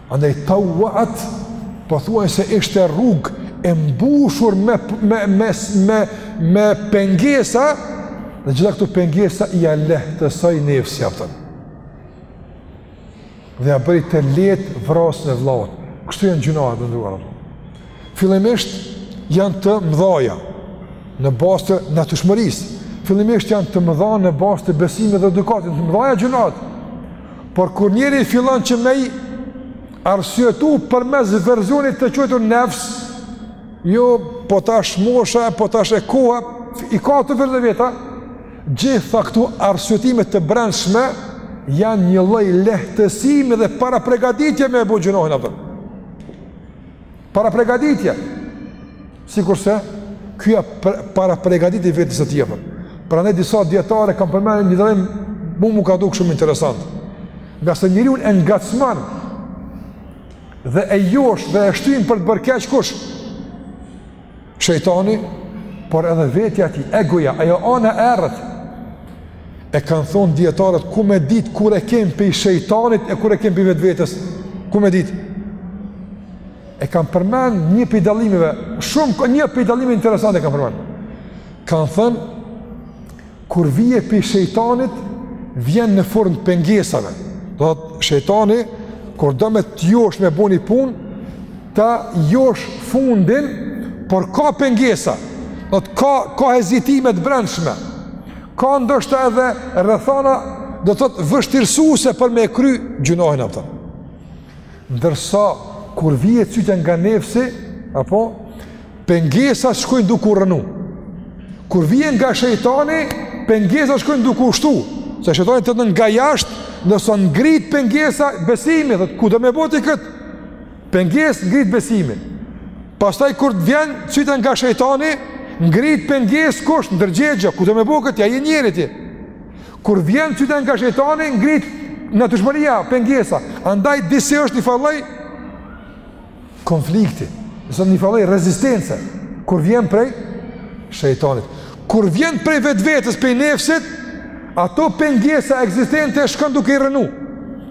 Andaj Tawwa'at pothuajse ishte rrugë e mbushur me me me me, me pengesa, dhe gjitha këto pengesa ia lehtësoi nefsi, a kupton. Dhe ia bëri të lehtë vrasjen e vllaut. Kështu janë gjynahet, të nderuar. fillimisht janë të mëdhaja në bazë të natyrshmërisë. Fillimisht janë të mëdha në bazë të besimit dhe edukatës, të mëdhaja gjynahet. Por kur njeri fillon që me i arsyetu përmes verzionit të quajtur nefs, jo po tash mosha, po tash e koha, i ka të vërtetat e veta, gjitha këto arsyetime të brendshme janë një lloj lehtësimi dhe parapregaditje me e bo gjynahin, a kupton. Parapregaditje, sikurse, kjo parapregaditje e vetes së tjepër. Prandaj disa dijetarë kanë përmend një dallim, mu mu ka duk shumë interesant. Ngase njeriun e ngacmon, dhe e josh dhe e shtyn për të bërë keq kush, shejtani, por edhe vetja e tij, egoja, ajo ana e errët, e kanë thonë dijetarët, ku me ditë kur e kemi prej shejtanit, e kur e kemi prej vetvetes, ku me ditë, e kanë përmend një prej dallimeve, shumë një prej dallimeve interesante e kanë përmend, kanë thënë, Kur vjen prej shejtanit, vjen në formë të pengesave. Do të thotë, shejtani, kur do me të josh me bo një pun, ta josh fundin, por ka pengesa. Do thotë ka, ka hezitime të brendshme. Ka ndoshta edhe rrethana, do të thotë, vështirësuese për me e kry gjynahin, a kupton. Ndërsa, kur vjen cytja nga nefsi, apo, Pengesat shkojnë duke u rrënu. Kur vjen nga shejtani, pengesat shkojnë duke u shtu. Se shejtani tenton nga jashtë, ndërsa ngrit pengesa besimi, thotë ku do me bo ti kët? Pengesë ngrit besimi. Pastaj kur të vjen cytja nga shejtani, ngrit pengesë kush ndërgjegja, ku do me bo kët? A je njeri ti. Kur vjen cytja nga shejtani, ngrit natyrshmëria, pengesa. Andaj disi është nifar lloj konflikti, ose nifar lloj rezistence kur vjen prej shejtanit. Kur vjen prej vetvetes, prej nefsit, ato pengesa ekzistente shkon duke i rrënu,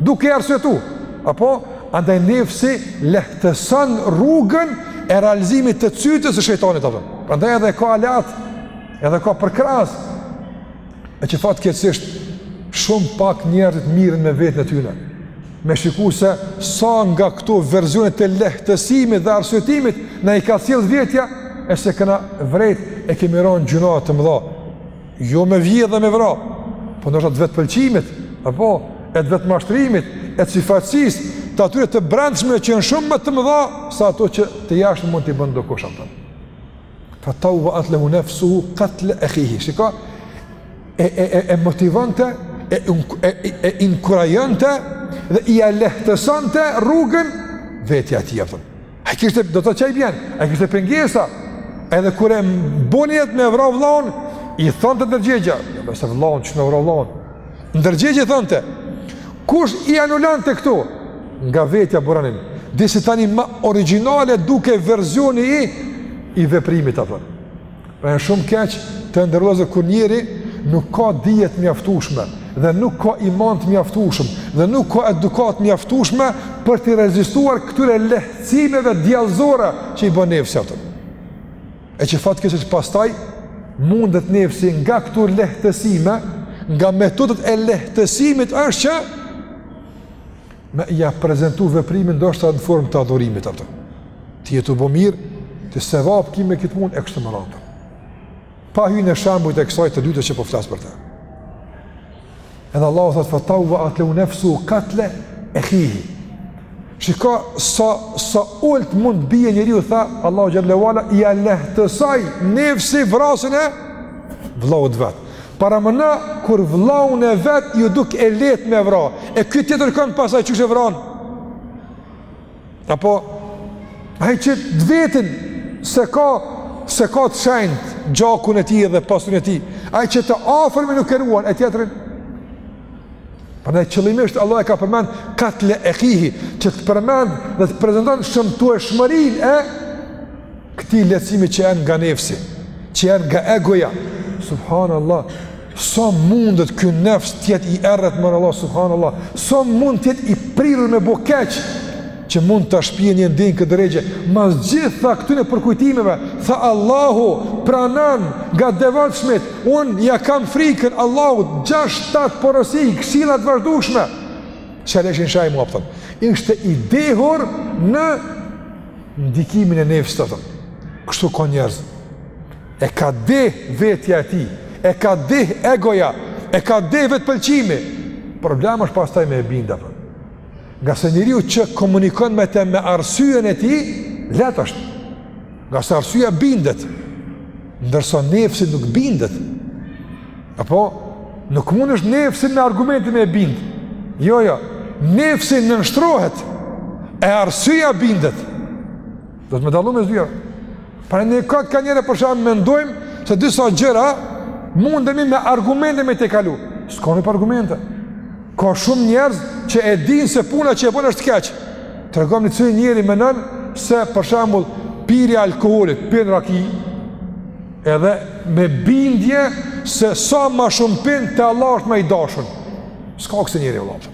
duke i arsyetu. Apo andaj nefsi lehtëson rrugën e realizimit të cytjes së shejtanit apo. Prandaj edhe ka aleat, edhe ka përkrahës. E që fatkeqësisht, shumë pak njerëzit mirren me veten e tyne, me shiku se sa nga këto verzionet e lehtësimit dhe arsyetimit, na i ka sjellë vetja, e s'e kena vrejt e kemi ra në gjynahe të mëdha, jo me vjedh e me vra, po ndoshta të vetëpëlqimit, apo, e të vetëmashtrimit, e të syfaqësisë, të atyre të brendshme që janë shumë më të mëdha, sa ato që të jashtë mund t'i bënë dokush, a kupton. Fa tawwaat lahu nafsuhu qatla akhihi. Shiko e e e e motivonte e e e inkurajonte dhe ia lehtësonte rrugën vetja e tij, a kupton. Ai kishte do të ça i bjen, ai kishte pengesa. Edhe kur e boni nijet me vra vllaun, i thonte ndërgjegja, "Nëse vllaun qysh me vra vllaun, Ndërgjegja i thonte, kush i anulonte këto? Nga vetja buronin. Disi tani ma origjinale duket verzioni i, i veprimit, a kupton. Pra është shumë keq të nderuar vëllezër, kur njeriu nuk ka dije të mjaftushme dhe nuk ka iman të mjaftushëm dhe nuk ka edukatë të mjaftushme për t'i rezistuar këtyre lehtësimeve djallëzore që i bën nefsi atij. E që fatkeqësisht pastaj mundet nefsi nga këto lehtësime, nga metodet e lehtësimit është që me ia prezentu veprimin ndoshta në formë të adhurimit, a kupton. Ti je tu bo mirë, ti sevap ki me këtë mund e kështu me radhë. Pa hy në shembujt e kësaj të dytës që po flas për të. Edhe Allahu thot fatawwaat lahu nafsuhu qatla akhihi. Shiko sa sa ult mund t'bie njeriu tha Allahu xhele ue ala ia lehtësoj nefsi vrasjen e vëllaut vet. Parameno kur vëllaun e vet iu duk e lehtë me vra. E ky tjetërkan pasaj qysh e vran. Apo, ai që të vetin s'e ka, s'e ka të shenjtë gjakun e tij dhe pasurinë e tij, ai që të afërmin nuk e ruan, e tjetrin? Prandaj qëllimisht, Allahu e ka përmend katle ehihi, që të përmend dhe të prezenton shëmtueshmërinë e këtij lehtësimi që janë nga nefsi, që janë nga egoja. Subhanallah, Sa mundet ky nefs të jetë i errët more Allah subhanallah, sa mund të jetë i prirur me bo keq që mund ta shpijë njerin në këtë derexhe. Mas gjitha këtyne përkujtimeve, tha Allahu, pranon nga devotshmit, unë ia kam frikën Allahut 6-7 porosi këshilla të vazhdueshme. Çeleshin shaj mu, a kupton. Ishte i dehur në ndikimin e nefsit atë. Kështu ka njerëz. E ka deh vetja e tij, e ka deh egoja, e ka deh vetëpëlqimi. Problem është pastaj me e bind, apo. Ngase njeriu që komunikon me te me arsyen e tij, leht është. Ngase arsyeja bindet. Ndërsa nefsi nuk bindet. Apo, nuk mundesh nefsin me argumente me e bind. Jo, jo, nefsi nënshtrohet, e arsyeja bindet. Do të me dalu me zdyja. Pra ka ka nihere për shembull mendojmë se disa gjëra mundemi me argumente me tejkalu. S'ka nevojë për argumente. Ka shumë njerëz që e din se puna që e bënë është keq. Tregom një cili njeri mendon se për shembull pirja e alkoholit, pin raki, edhe me bindje se sa ma shumë pin te Allahu është ma i dashun. S'ka kësi njeri vëlla.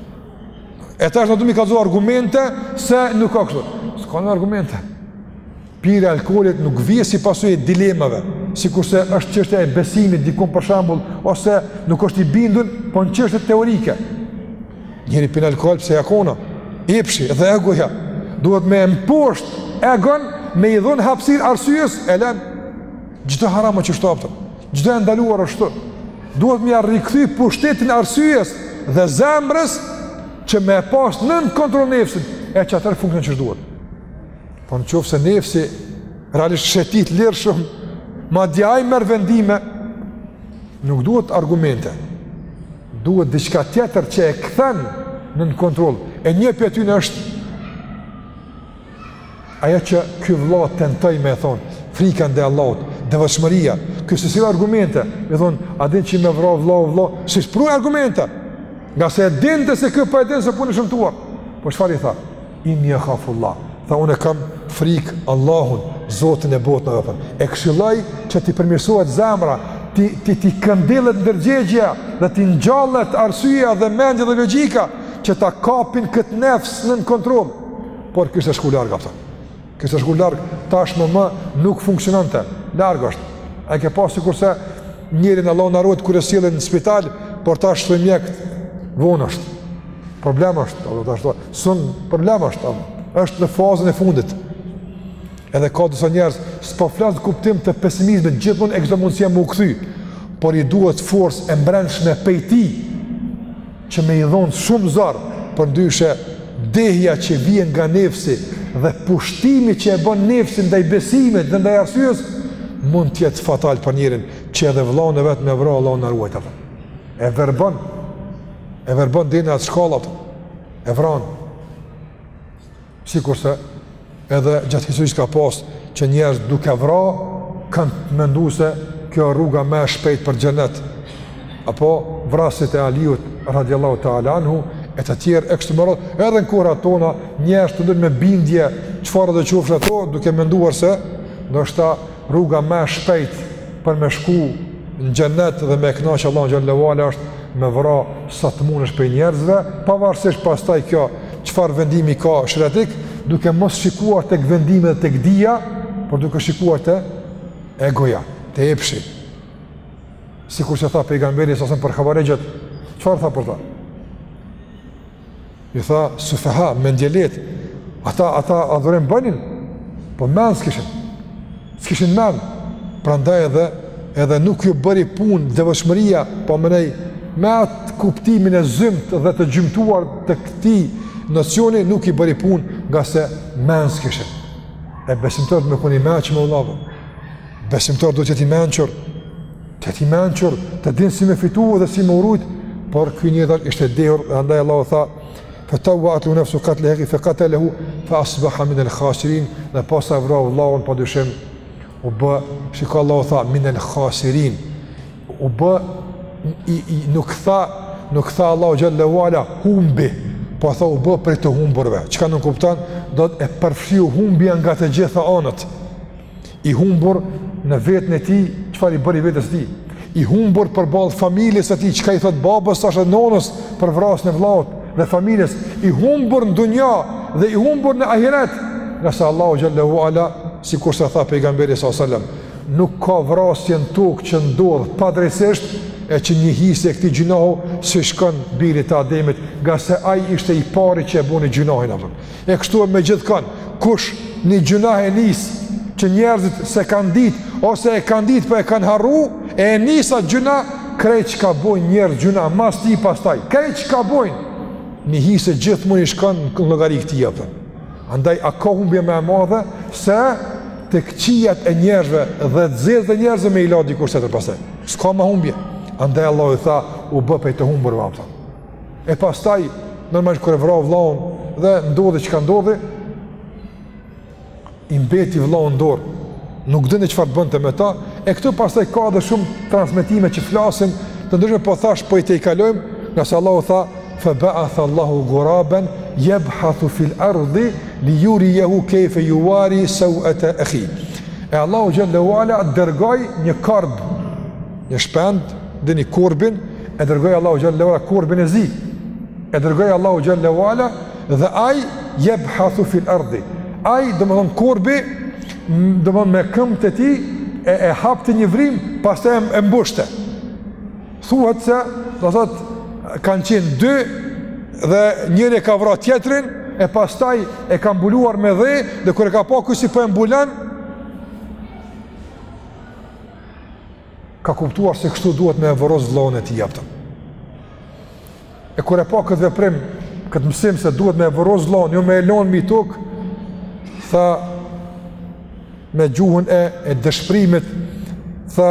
E tash do të më kallzon argumente se nuk ka kështu. S'ka nevojë argumente. Pirja e alkoolit nuk vjen si pasojë e dilemave, sikurse është qështja e besimit dikun për shembull, ose nuk është i bindun, po në qështje teorike. Njeri pin alkohol pse ia kënaq, epshi dhe egoja, duhet me mposht egon me i dhun hapsirë arsyes, e len, Çdo haram është kështu faktikisht. Çdo e ndaluar është kështu. Duhet me ia rikthy pushtetin arsyes dhe zemrës që me pas nën kontroll nefsin e që atëherë funksionon qysh duhet. Po në qoftë se nefsi realisht shetit lirshëm, madje ai merr vendime, nuk duhet argumente, duhet diçka tjetër që e këthen nën kontroll, e një prej tyne është Ajo që ky vëlla tentoi me e thonë, frika ndaj Allahut, devotshmëria, ky s'i sjell argumente me i thonë, a din që me vra vëllau vëllan, s'i pru argumente, ngase e dinte se kjo pa po e din se punë e shëmtuar, po çfarë i tha, inni ehafullah, tha unë e kam frikë Allahun, Zotin e botëve dhe e këshilloi që t'i përmirësohet zemra, t'i, t'i, t'i këndellet ndërgjegja dhe t'i ngjallet arsyja dhe mendja dhe logika që ta kapin këtë nefs nën kontroll. por kishte shku larg, apo. Kishte shku larg, tashmë më nuk funksiononte. Larg është. E ke pa sikurse njeri Allahu na ruajt kur e sjellin në spital, por tash thojn mjekt vonë është. Problem është, apo tash do. Son problem është. Apo. Është në fazën e fundit. Edhe ka disa njerëz s'po flas n'kuptim të pesimizmit, gjithmonë ekziston mundësia me u kthy, por i duhet forcë e brendshme prej tij që me i dhonë shumë zor, përndryshe dehja që vjen nga nefsi dhe pushtimi që e bën nefsi ndaj besimit dhe ndaj arsyes, mund të jetë fatal për njerin që edhe vllaun e vet me vra Allahu na ruajtë. E verbon, e verbon deri në atë shkallë t'e vran. Sikurse edhe gjatë historisë ka pas që njerëz duke vra kanë mendu se kjo është rruga më e shpejtë për xhenet. Apo vrasësit e Aliut radhiyallahu ta'ala anhu e të tjerë e kështu me radhë, edhe në kohërat tona njerëz të dehur me bindje çfarëdo qofshin ato duke menduar se ndoshta Rruga më e shpejtë për me shku në xhenet dhe me kënaqë Allahun xhelle ve ala është me vra sa të mundesh prej njerëzve, pavarësisht pastaj kjo çfarë vendimi ka sheriatik, duke mos shikuar tek vendimi dhe tek dija, por duke shikuar te egoja, te epshi. Sikurse tha pejgamberi salallahu alejhi ve selem për havarixhët, çfarë tha për ta? Ju tha, sufeha, mendjelehtë, ata, ata adhurim bënin, po mend s'kishin, s'kishin mend, prandaj edhe, edhe nuk ju bëri punë devotshmëria, po mënej, me atë kuptimin e zymtë dhe të gjymtuar të këtij nocioni, nuk i bëri punë ngase mend s'kishin. E besimtari me kuni meqë me ullavë, besimtari duhet të jetë i mençur, Të jetë i mençur, të din si me fitu dhe si me u rujt, por ky njeri ishte dehur dhe andaj Allahu tha, fe tavve'at lehu nefsuhu katle ehihi fe katelehu, fe asbeha minel hasirin, dhe pasi e vrau vëllaun pa dyshim, u bë, shiko Allahu tha, minel hasirin, u bë, i, i, nuk tha, nuk tha Allahu xhelle ve ala, humbi, po tha u bë prej të humburve, çka nënkupton, do të thotë e përfshiu humbja nga të gjitha anët, i humbur në veten e tij, çfarë i bëri vetes tij, i humbur përballë familjes së tij, çka i thot babës tash dhe nonës për vrasjen e vëllaut dhe familjes, i humbur në dunja dhe i humbur në ahiret, ngase Allahu xhelle ve ala, sikurse tha pejgamberi salallahu alejhi ve selem, nuk ka vrasje në tokë që ndodh padrejtësisht e që një hise e këtij gjynahu s'i shkon birit të Ademit, ngase ai ishte i pari që e boni gjynahin apo. E kështu me gjithkënd, kush një gjynah e nis, që njerëzit s'e kanë ditë, ose e kanë ditë po e kanë harru, e e nis ai gjynah, krejt çka bojnë njerëzit gjynah, mas tij pastaj, krejt çka bojnë, një hise gjithmonë i shkon në llogari këtij apo. Andaj, a ka humbje më e madhe, se të këqijat e njerëzve dhe të zezët e njerëzve me i la dikush tjetër pastaj. S'ka më humbje. Andaj, Allahu i tha, u bë prej të humburve apo. E pastaj, normal kur e vrau vllaun dhe ndodhi çka ndodhi, i mbeti vllau në dorë. Nuk dinte çfarë të bënte me ta. E këtu pastaj ka edhe shumë transmetime që flasin, të ndryshme po thash po i tejkalojmë, ngase Allahu tha fa ba'atha Allahu ghuraban yabhathu fil ardi li yuriyahu kayfa yuwari sawata akhi. E Allahu xhelle ve ala dërgoi një korb, një shpend, dini korbin, e dërgoi Allahu xhallahu ala korbin e zi. E dërgoi Allahu xhallahu ala dhe ai yabhathu fil ardi. Ai domethënë korbi domethënë me këmbët e tij e hapte një vrim, pastaj e mbushte. Thuhet se do thot kanë qenë dy dhe njëri e ka vra tjetrin e pastaj e ka mbuluar me dhe dhe kur e ka pa ky si po e mbulon Ka kuptuar se kështu duhet me e vorros vllaun e tij, kupton. E kur e pa këtë veprim, këtë mësim se duhet me e vorros vllaun, jo me e lon mi tokë, tha me gjuhën e, e dëshprimit, tha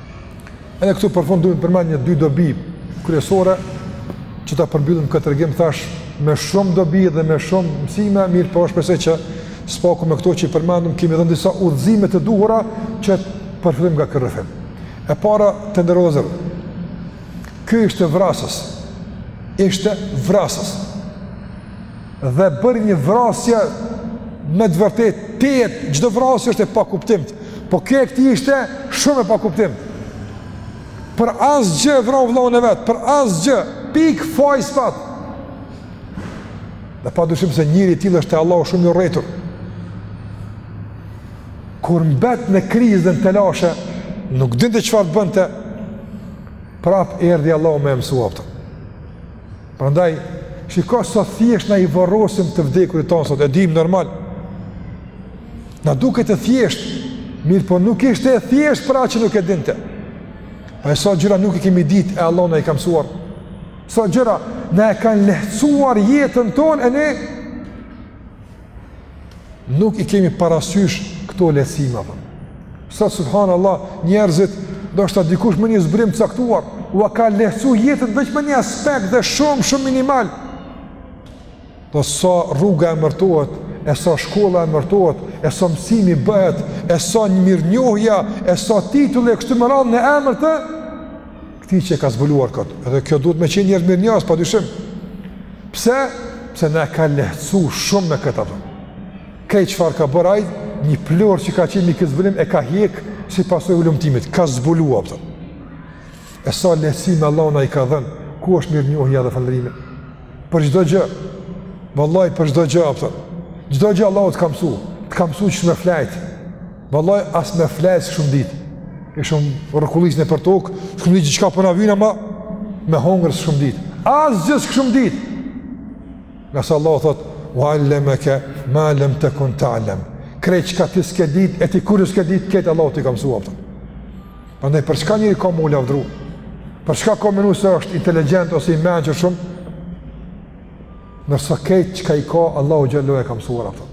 Edhe këtu për fund du me përmend një dy dobi kryesore që ta përmbyllim këtë tregim thash me shumë dobi dhe me shumë mësime, mirëpo shpresoj që së paku me këto që i përmendëm kemi dhënë disa udhëzime të duhura që përfundojmë nga ky rrëfim. E para të nderuar vllezër, ky ishte vrasës, ishte vrasës. dhe bëri një vrasje me të vërtet tejet çdo vrasje është e pakuptimt. Po kjo e këtij ishte shumë e pakuptimt. Për asgjë vrau vëllaun e vet, për asgjë, pikë faji s'pat. Dhe pa dyshim se njeri i tillë është te Allahu shumë i urrejtur. Kur mbet në krizë dhe në telashe, nuk dinte çfarë të bënte. Prap erdhi Allahu me e msu, kupton. Prandaj, shiko sa thjesht na i vorrosim të vdekurit tonë sot, e dim normal. Na duket e thjeshtë, mirëpo nuk ishte e thjeshtë për atë që nuk e dinte. A e sa gjëra nuk i kemi ditë e Allahu na i ka msuar. Sa gjëra na e kanë lehtsuar jetën tonë e ne Nuk i kemi parasysh këto lehtësime. Sot, subhan Allah, njerëzit, ndoshta dikush me një zbulim të caktuar, ua ka lehtsu jetën veç me një aspekt dhe shumë, shumë minimal. Do sa rruga emërtohet, e sa shkolla emërtohet, e sa mësimi bëhet, e sa një mirë njohja, e sa titulli e kështu me radhë në emër të, Këtij që e ka zbuluar këtë. Edhe kjo duhet me qenë njerëz mirënjohës, pa dyshim. Pse? Pse na ka lehtësu shumë me këtë, kupton. Okej çfarë ka bërë ai, një pluhur që ka qenë mi këtë zbulim, e ka hjekë si pasojë e hulumtimit. Ka zbulu, kupton. E sa lehtësi Allahu na i ka dhënë, ku është mirënjohja dhe falënderimi? Për çdo gjë, vallahi për çdo gjë, kupton. Çdo gjë Allahu të ka msu, të ka msu që me flajtë. Vallahi as me fjet s'kemi ditë. Ishim rrokullis ne për tokë, s'kemi ditë çka po na vyn, as me hongër s'kemi ditë. Asgjë s'kemi ditë. Ndërsa Allahu thotë, "Wa 'allamaka ma lam takun ta'lam." Krejt çka ti s'ke ditë, e ti kurrë s'ke ditë, krejt Allahu t'i ka mësuar. Prandaj për çka njeri ka me u lavdru? Për çka ka me menu se është inteligjent ose i mençur shumë? Ndërsa krejt çka i ka Allahu xhallahu e ka mësuar ato.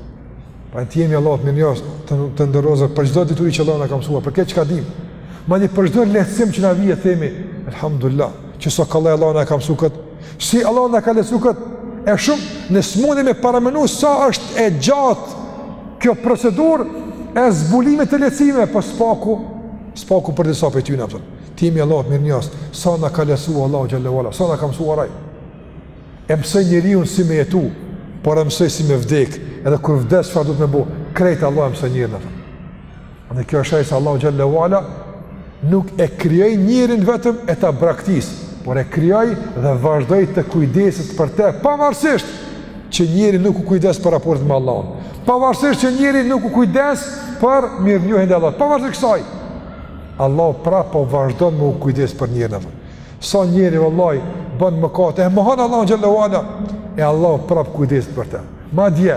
Pra t'i jemi Allahut mirënjohës, të nderuar vëllezër për çdo dituri që Allahu na ka mësuar, për krejt çka dimë. Madje për çdo lehtësim që na vjen themi elhamdulilah, që sa kollaj Allahu na e ka mësu kët. Si Allahu na ka lehtësu kët? E shumë ne s'mundemi me paramenu sa është e gjatë kjo procedurë e zbulimit të lehtësimeve, po së paku, së paku për disa prej tyre ato. T'i jemi Allahut mirënjohës, sa na ka lehtësuar Allahu xhallahu ala, sa na ka mësuar ai. E mësoi njeriun si me jetu, por e mësoi si me vdek, edhe kur vdes çfarë duhet me bo, krejt Allahu e mësoi njerin atë. E kjo është shej se Allahu xhallahu ala nuk e krijoi njerin vetëm e ta braktisë, por e krijoi dhe vazhdoi të kujdeset për të pavarësisht që njeri nuk u kujdes për raportin me Allahun. Pavarësisht që njeri nuk u kujdes për mirënjohjen e Allahut. Pavarësisht kësaj, Allahu prapë po vazhdon me u kujdes për njerin atë. Sa njeri vallahi bën mëkate, e mohon Allahu xhallahu ala, e Allahu prap kujdeset për të. Madje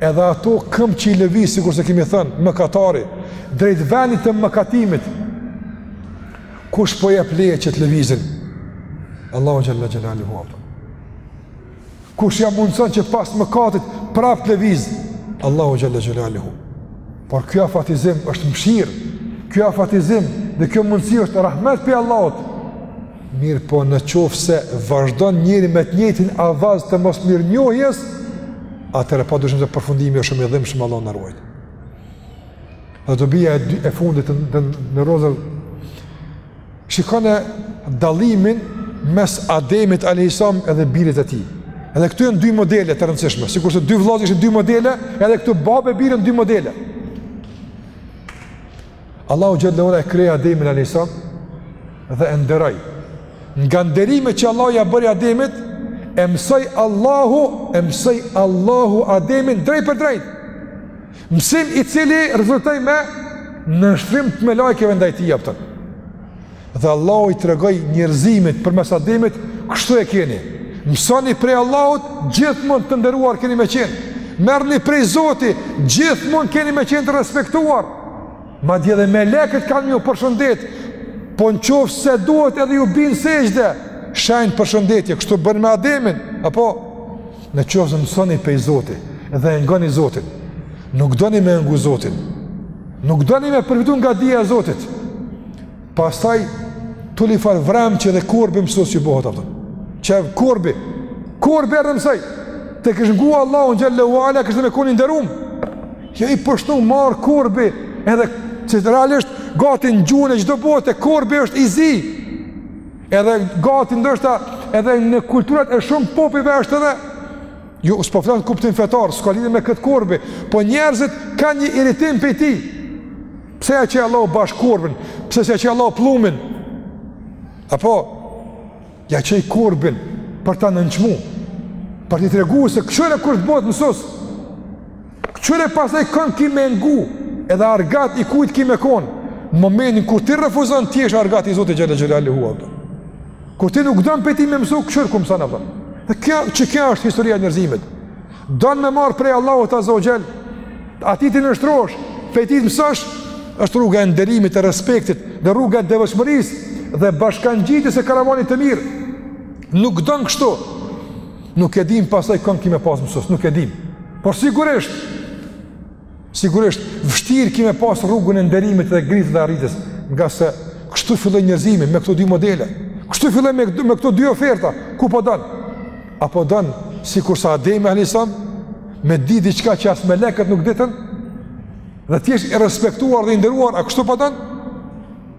edhe ato këmbë që i lëviz sikurse kemi thënë mëkatari drejt vendit të mëkatimit. Kush po i jep leje që të lëvizin? Allahu xhel-le xhallahu ala. Kush ia mundëson që pas mëkatit prap të lëvizë? Allahu xhalla xhelaluhu. Por ky afatizim është mëshirë. Ky afatizim dhe kjo mundësi është rahmet prej Allahut. Mirëpo në qoftë se vazhdon njeri me të njëjtin avaz të mosmirënjohjes, atëherë pa dyshim te përfundimi është shumë i dhimbshëm, Allahu na ruajtë. Dhe dobia e, e fundit të nderuar vëllezër Shikone dallimin mes Ademit alejhi selam edhe birit të tij. Edhe këtu janë dy modele të rëndësishme, sikurse dy vllazën ishin dy modele, edhe këtu babë e bir janë dy modele. Allahu xhel-le ue ala e krijoi Ademin alejhi selam dhe e nderoi. Nga nderimet që Allahu ia bëri Ademit, e mësoi Allahu, e mësoi Allahu Ademin drejtpërdrejt. Mësim i cili rezultoi me nënshtrim të melajkeve ndaj tij apo. Dhe Allahu i tregoi njerëzimit përmes Ademit, kështu e keni. Mësoni prej Allahut, gjithmonë të nderuar keni me qenë. Merrni prej Zotit, gjithmonë keni me qenë të respektuar. Madje edhe melekët kanë me ju përshëndet. Po në qoftë se duhet edhe ju bijnë sexhde, shenjë përshëndetje, kështu bënë me Ademin, apo Në qofë se mësoni pej Zoti dhe e ngoni Zotin, nuk doni me ngu Zotin, nuk doni me përfitu nga dija e Zotit, pastaj të li farë vremë që edhe korbi mësus të bohet, a kupton. Qe korbi, korbi erdh e mësoi, të kish ngu Allahun xhele ue ala, kishte me kon i nderum, jo i poshtnu me ardh korbi, edhe se realisht gati në gjuhën e çdo bote korbi është i zi, Edhe gati ndoshta edhe në kulturat e shumë popujve është edhe ju jo, s'po flas n'kuptim fetar, s'ka lidhje me kët korbi, po njerëzit kanë një irritim prej tij. Pse ja çoi Allahu bash korbin? Pse s'ja çoi Allahu pllumin? Apo ja çoi korbin për ta nënçmu, për t'i tregu se kqyre kush të bëhet mësues. Qyre pasaj kënd ki me ngu edhe argat i kujt ki me kon në momentin kur ti refuzon të jesh argat i Zotit xhele xhelaluhu. kur ti nuk don pej tij me mësu kqyr kush të mëson, a kupton. dhe kjo, që kjo është historia e njerëzimit don me marr prej Allahut azze ue xhel atij t'i nënshtrohesh pej tij të mësosh është rruga e nderimit e respektit dhe rruga e devotshmërisë dhe bashkangjitjes së karavanit të mirë nuk don kështu Nuk e dimë pasaj kënd ki me pas mësus, nuk e dimë. Por sigurisht, sigurisht, vështirë ki me pas rrugën e nderimit dhe ngritjes dhe arritjes, ngase kështu filloi njerëzimi me këto dy modele, kështu filloi me, me këto dy oferta, ku po don? A po don, sikurse Ademi alejhi selam, me di diçka që as meleket nuk ditën, dhe të jesh i respektuar dhe i nderuar, a kështu po don?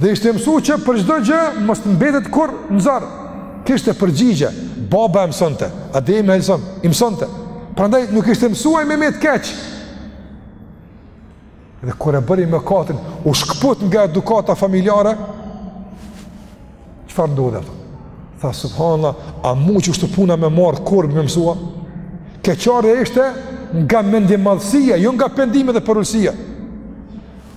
Dhe ishte mësu që për çdo gjë mos të mbetet kurrë në zor. Kishte përgjigje, baba e mësonte, Ademi alejhi selam, i mësonte. Prandaj nuk ishte mësuar me met keq. Dhe kur e bëri mëkatin, u shkëput nga edukata familjare, çfarë ndodhi? Tha, subhanallah, a mu që është puna me m'ardh korbi me mësua? Keqardhja ishte nga mendjemadhësia, jo nga pendimi dhe përulësia.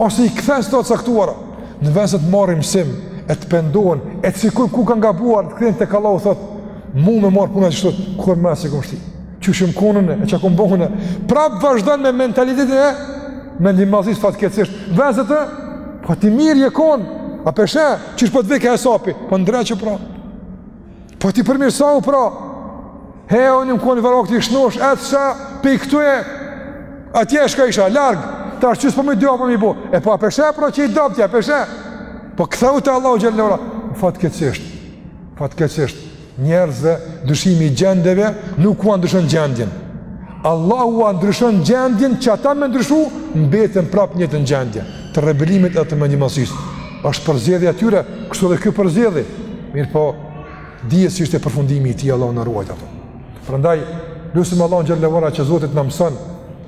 Ose në kthesa të caktuara, në vend se të marrin mësim, e të pendohen, e të shikojnë ku kanë gabuar, të kthehen tek Allahu, thot, mu me m'ardh puna qeshtu, kur me asë i këmë shti, qysh jam kon e, e çka kam bo e, prapë vazhdon me mentalitetin e mendjemadhësisë fatkeqësisht, vend se të, po ti mirë je kon, a pe sheh, qysh po të vika hesapi, po ndreqe pra, Po ti përmirësohu pra, he, unë jam kon ni vakti i shnosh, ecsha pej këtu e, atje shkojsha larg, tash qysh s'po muj dy hapa me i bo, e po a pe sheh pra që i dobët je, a pe sheh, po kthehu te Allahu xhele ue ala, fatkeqësisht, fatkeqësisht, njerëzve, ndryshimi i gjendjeve nuk ua ndryshon gjendjen, Allahu ua ndryshon gjendjen, që ata me ndryshu, mbeten prap njëjtën gjendje, të rebelimit e të mendjemadhësisë, Është përzgjedhja e tyre, kështu dhe ky përzgjedhi. Mirpo dihet si është përfundimi i tij Allahu na ruajt atë. Prandaj lusim Allahun xhelle ue ala që Zoti të na mëson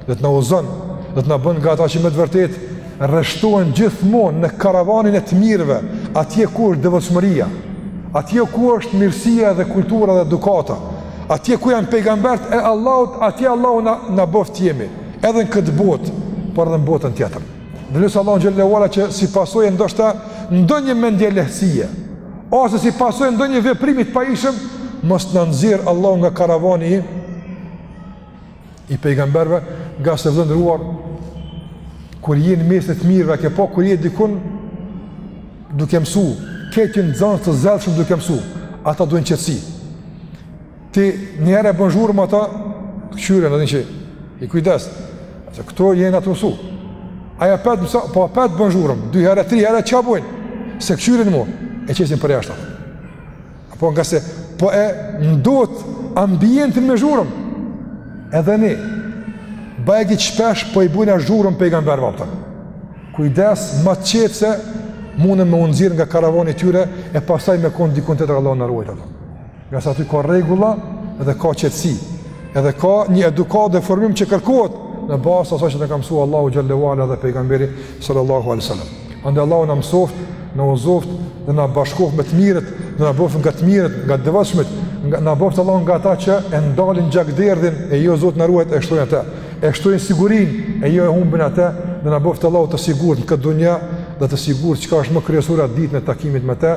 dhe të na udhëzon dhe të na bën nga ata që me të vërtetë rreshtohen gjithmonë në karavanin e të mirëve, atje ku është devotshmëria, atje ku është mirësia dhe kultura dhe edukata, atje ku janë pejgambert e Allahut, atje Allahu na bëft të jemi, edhe në këtë botë, por edhe në botën tjetër. Dhe lus Allahun xhelle ue ala që si pasojë ndoshta ndonjë mendjelehtësie, ose si pasojë ndonjë veprimi të pahijshëm, mos na nxirr Allahu nga karavani i, i pejgamberve, ngase vëlla i nderuar, kur je në mes të të mirëve, ke po kur je dikun, duke mësu, ke ti nxanës të zellshëm duke mësu, ata duen qetësi. Ti njëherë e bën zhurmë ata këqyrin, ki kujdes, se këto janë tu mësu. A jo, apet mësa, po apet bën zhurmë, dy herë, tri herë, ça bojnë? S'e këqyrin mo, e qesin përjashta atë. Apo ngase, po e ndot ambientin me zhurmë. Edhe ne, bajagi shpesh po i bojna zhurmë pejgamberve pra. Kujdes, ma të qetë se, munen me u nxirr nga karavani i tyre, e pasaj me konë dikun tjetër Allahu na ruajt atë. Ngase aty ka rregulla edhe ka qetësi. Edhe ka një edukatë dhe formim që kërkohet në bazë të asaj që na ka mësu Allahu xhelle ue ala dhe pejgamberi sallallahu alaihi wasallam. Andaj Allahu na mësoft, na uzoft dhe na bashkoft me të mirët, dhe na bëftë nga të mirët, nga të devotshmit, na bëftë Allahu nga ata që e ndalin gjakderdhjen e jo Zot na ruajt e shtojnë atë. E shtojnë sigurinë e jo e humbin atë, dhe na bëftë Allahu të sigurt në këtë dunja dhe të sigurt çka është më kryesore ditën e takimit me të.